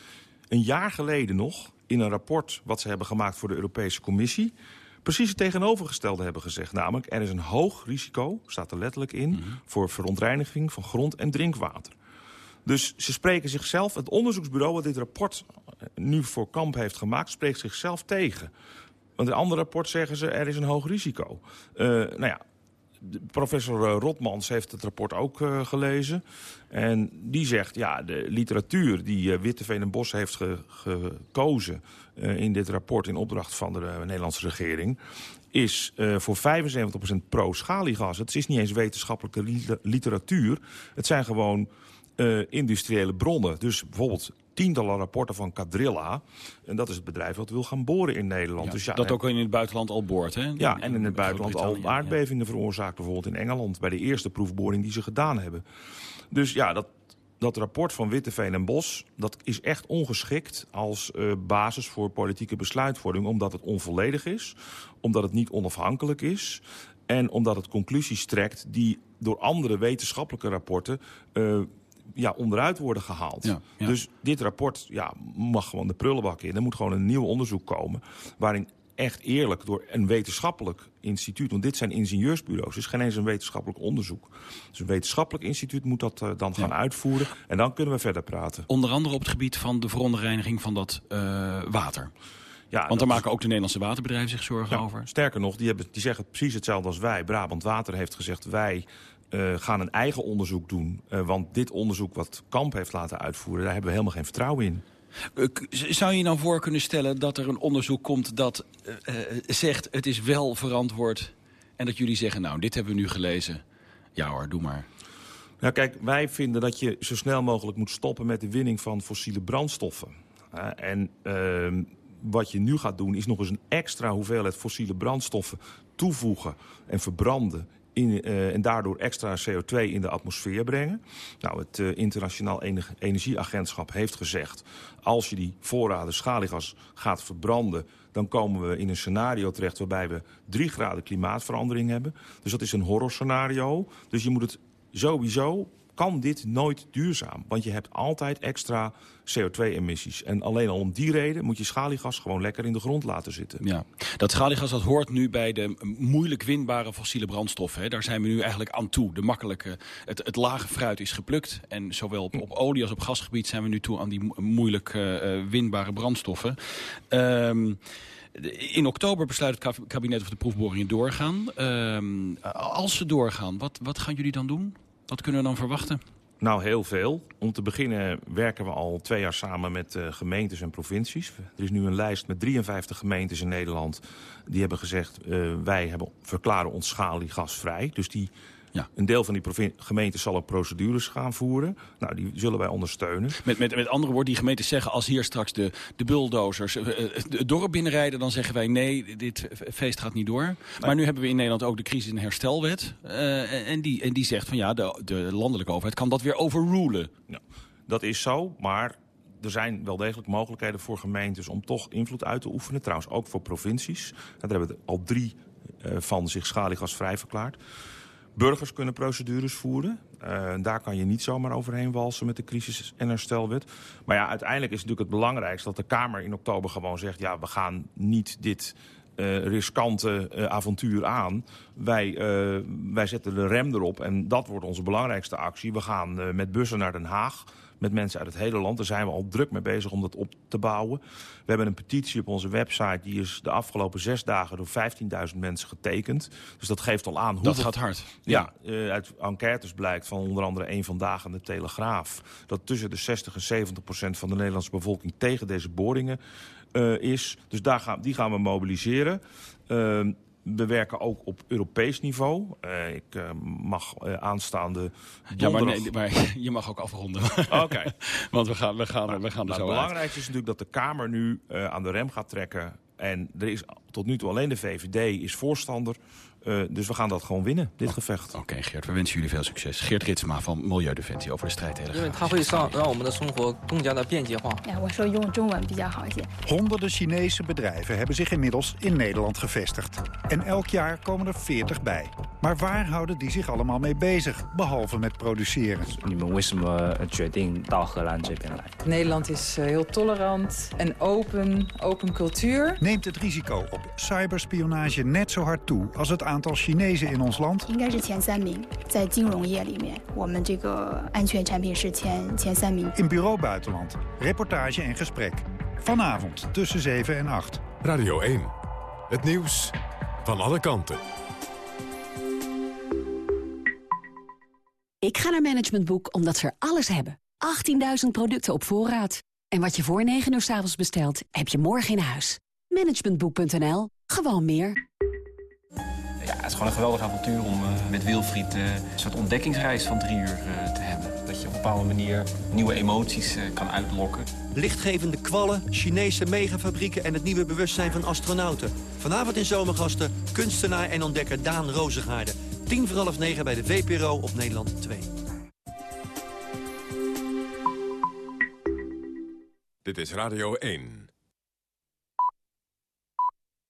een jaar geleden nog, in een rapport wat ze hebben gemaakt voor de Europese Commissie... precies het tegenovergestelde hebben gezegd. Namelijk, er is een hoog risico, staat er letterlijk in... Mm -hmm. voor verontreiniging van grond- en drinkwater. Dus ze spreken zichzelf, het onderzoeksbureau wat dit rapport nu voor Kamp heeft gemaakt... spreekt zichzelf tegen. Want in een ander rapport zeggen ze, er is een hoog risico. Uh, nou ja, professor Rotmans heeft het rapport ook uh, gelezen. En die zegt, ja, de literatuur die uh, Witteveen en Bos heeft ge gekozen... In dit rapport in opdracht van de Nederlandse regering... is voor 75% pro-schaliegas. Het is niet eens wetenschappelijke literatuur. Het zijn gewoon industriële bronnen. Dus bijvoorbeeld tientallen rapporten van Cadrilla. En dat is het bedrijf dat wil gaan boren in Nederland. Ja, dus ja, dat ook in het buitenland al boort, hè? Ja, en in het buitenland al aardbevingen veroorzaakt. Bijvoorbeeld in Engeland, bij de eerste proefboring die ze gedaan hebben. Dus ja, dat, dat rapport van Witteveen en Bos... dat is echt ongeschikt als uh, basis voor politieke besluitvorming... omdat het onvolledig is, omdat het niet onafhankelijk is... en omdat het conclusies trekt die door andere wetenschappelijke rapporten... Uh, ja, onderuit worden gehaald. Ja, ja. Dus dit rapport ja, mag gewoon de prullenbak in. Er moet gewoon een nieuw onderzoek komen... waarin echt eerlijk door een wetenschappelijk instituut... want dit zijn ingenieursbureaus, dus geen eens een wetenschappelijk onderzoek. Dus een wetenschappelijk instituut moet dat uh, dan ja. gaan uitvoeren... en dan kunnen we verder praten. Onder andere op het gebied van de verontreiniging van dat uh, water. Ja, Want daar maken ook de Nederlandse waterbedrijven zich zorgen over. Sterker nog, die, hebben, die zeggen precies hetzelfde als wij. Brabant Water heeft gezegd, wij uh, gaan een eigen onderzoek doen. Uh, want dit onderzoek wat Kamp heeft laten uitvoeren... daar hebben we helemaal geen vertrouwen in. Uh, zou je nou voor kunnen stellen dat er een onderzoek komt dat zegt... het is wel verantwoord en dat jullie zeggen... nou, dit hebben we nu gelezen. Ja hoor, doe maar. Nou kijk, wij vinden dat je zo snel mogelijk moet stoppen... met de winning van fossiele brandstoffen. en ehm, wat je nu gaat doen is nog eens een extra hoeveelheid fossiele brandstoffen toevoegen en verbranden in, uh, en daardoor extra CO2 in de atmosfeer brengen. Nou, het uh, Internationaal Energieagentschap heeft gezegd... als je die voorraden schaliegas gaat verbranden... dan komen we in een scenario terecht waarbij we 3 graden klimaatverandering hebben. Dus dat is een horrorscenario. Dus je moet het sowieso kan dit nooit duurzaam. Want je hebt altijd extra CO2-emissies. En alleen al om die reden moet je schaliegas gewoon lekker in de grond laten zitten. Ja, dat schaliegas dat hoort nu bij de moeilijk winbare fossiele brandstoffen. Hè. Daar zijn we nu eigenlijk aan toe. De makkelijke, het, het lage fruit is geplukt. En zowel op, op olie als op gasgebied zijn we nu toe aan die moeilijk uh, winbare brandstoffen. Um, in oktober besluit het kabinet of de proefboringen doorgaan. Um, als ze doorgaan, wat, wat gaan jullie dan doen? Wat kunnen we dan verwachten? Nou, heel veel. Om te beginnen werken we al twee jaar samen met uh, gemeentes en provincies. Er is nu een lijst met 53 gemeentes in Nederland. Die hebben gezegd, uh, wij hebben, verklaren ons schaliegasvrij. Dus die ja. Een deel van die gemeentes zal ook procedures gaan voeren. Nou, die zullen wij ondersteunen. Met, met, met andere woorden, die gemeentes zeggen... als hier straks de, de bulldozers uh, het dorp binnenrijden... dan zeggen wij nee, dit feest gaat niet door. Maar nu hebben we in Nederland ook de crisis- en herstelwet. Uh, en, die, en die zegt van ja, de, de landelijke overheid kan dat weer overrulen. Ja, dat is zo, maar er zijn wel degelijk mogelijkheden voor gemeentes om toch invloed uit te oefenen. Trouwens ook voor provincies. Daar hebben we al drie van zich schaliegasvrij verklaard. Burgers kunnen procedures voeren. Uh, daar kan je niet zomaar overheen walsen met de crisis- en herstelwet. Maar ja, uiteindelijk is natuurlijk het belangrijkste dat de Kamer in oktober gewoon zegt... ja, we gaan niet dit uh, riskante uh, avontuur aan. Wij, wij zetten de rem erop en dat wordt onze belangrijkste actie. We gaan met bussen naar Den Haag met mensen uit het hele land. Daar zijn we al druk mee bezig om dat op te bouwen. We hebben een petitie op onze website. Die is de afgelopen zes dagen door 15.000 mensen getekend. Dus dat geeft al aan... Dat gaat hard. Ja, uh, uit enquêtes blijkt van onder andere een Vandaag en de Telegraaf... dat tussen de 60 en 70 procent van de Nederlandse bevolking tegen deze boringen uh, is. Dus daar gaan, die gaan we mobiliseren. Uh, we werken ook op Europees niveau. Uh, ik uh, mag uh, aanstaande Ja, maar, nee, maar (laughs) je mag ook afronden. Oké. Okay. (laughs) Want we gaan, we gaan, maar, we gaan er zo Het belangrijkste is natuurlijk dat de Kamer nu aan de rem gaat trekken. En er is tot nu toe alleen de VVD is voorstander. Uh, dus we gaan dat gewoon winnen, dit oh, gevecht. Oké, okay, Geert, we wensen jullie veel succes. Geert Ritsma van Milieudefensie over de strijd tegen Honderden Chinese bedrijven hebben zich inmiddels in Nederland gevestigd. En elk jaar komen er 40 bij. Maar waar houden die zich allemaal mee bezig, behalve met produceren? Nederland is uh, heel tolerant en open, open cultuur. Neemt het risico op cyberspionage net zo hard toe als het aantal Chinezen in ons land? In Bureau Buitenland. Reportage en gesprek. Vanavond tussen 7 en 8. Radio 1. Het nieuws van alle kanten. Ik ga naar Management Boek omdat ze er alles hebben. 18.000 producten op voorraad. En wat je voor 9 uur s avonds bestelt, heb je morgen in huis. Managementboek.nl. Gewoon meer. Ja, het is gewoon een geweldig avontuur om uh, met Wilfried uh, een soort ontdekkingsreis van drie uur uh, te hebben. Dat je op een bepaalde manier nieuwe emoties kan uitlokken. Lichtgevende kwallen, Chinese megafabrieken en het nieuwe bewustzijn van astronauten. Vanavond in Zomergasten, kunstenaar en ontdekker Daan Rozengaarde. Tien voor half negen bij de VPRO op Nederland 2. Dit is Radio 1.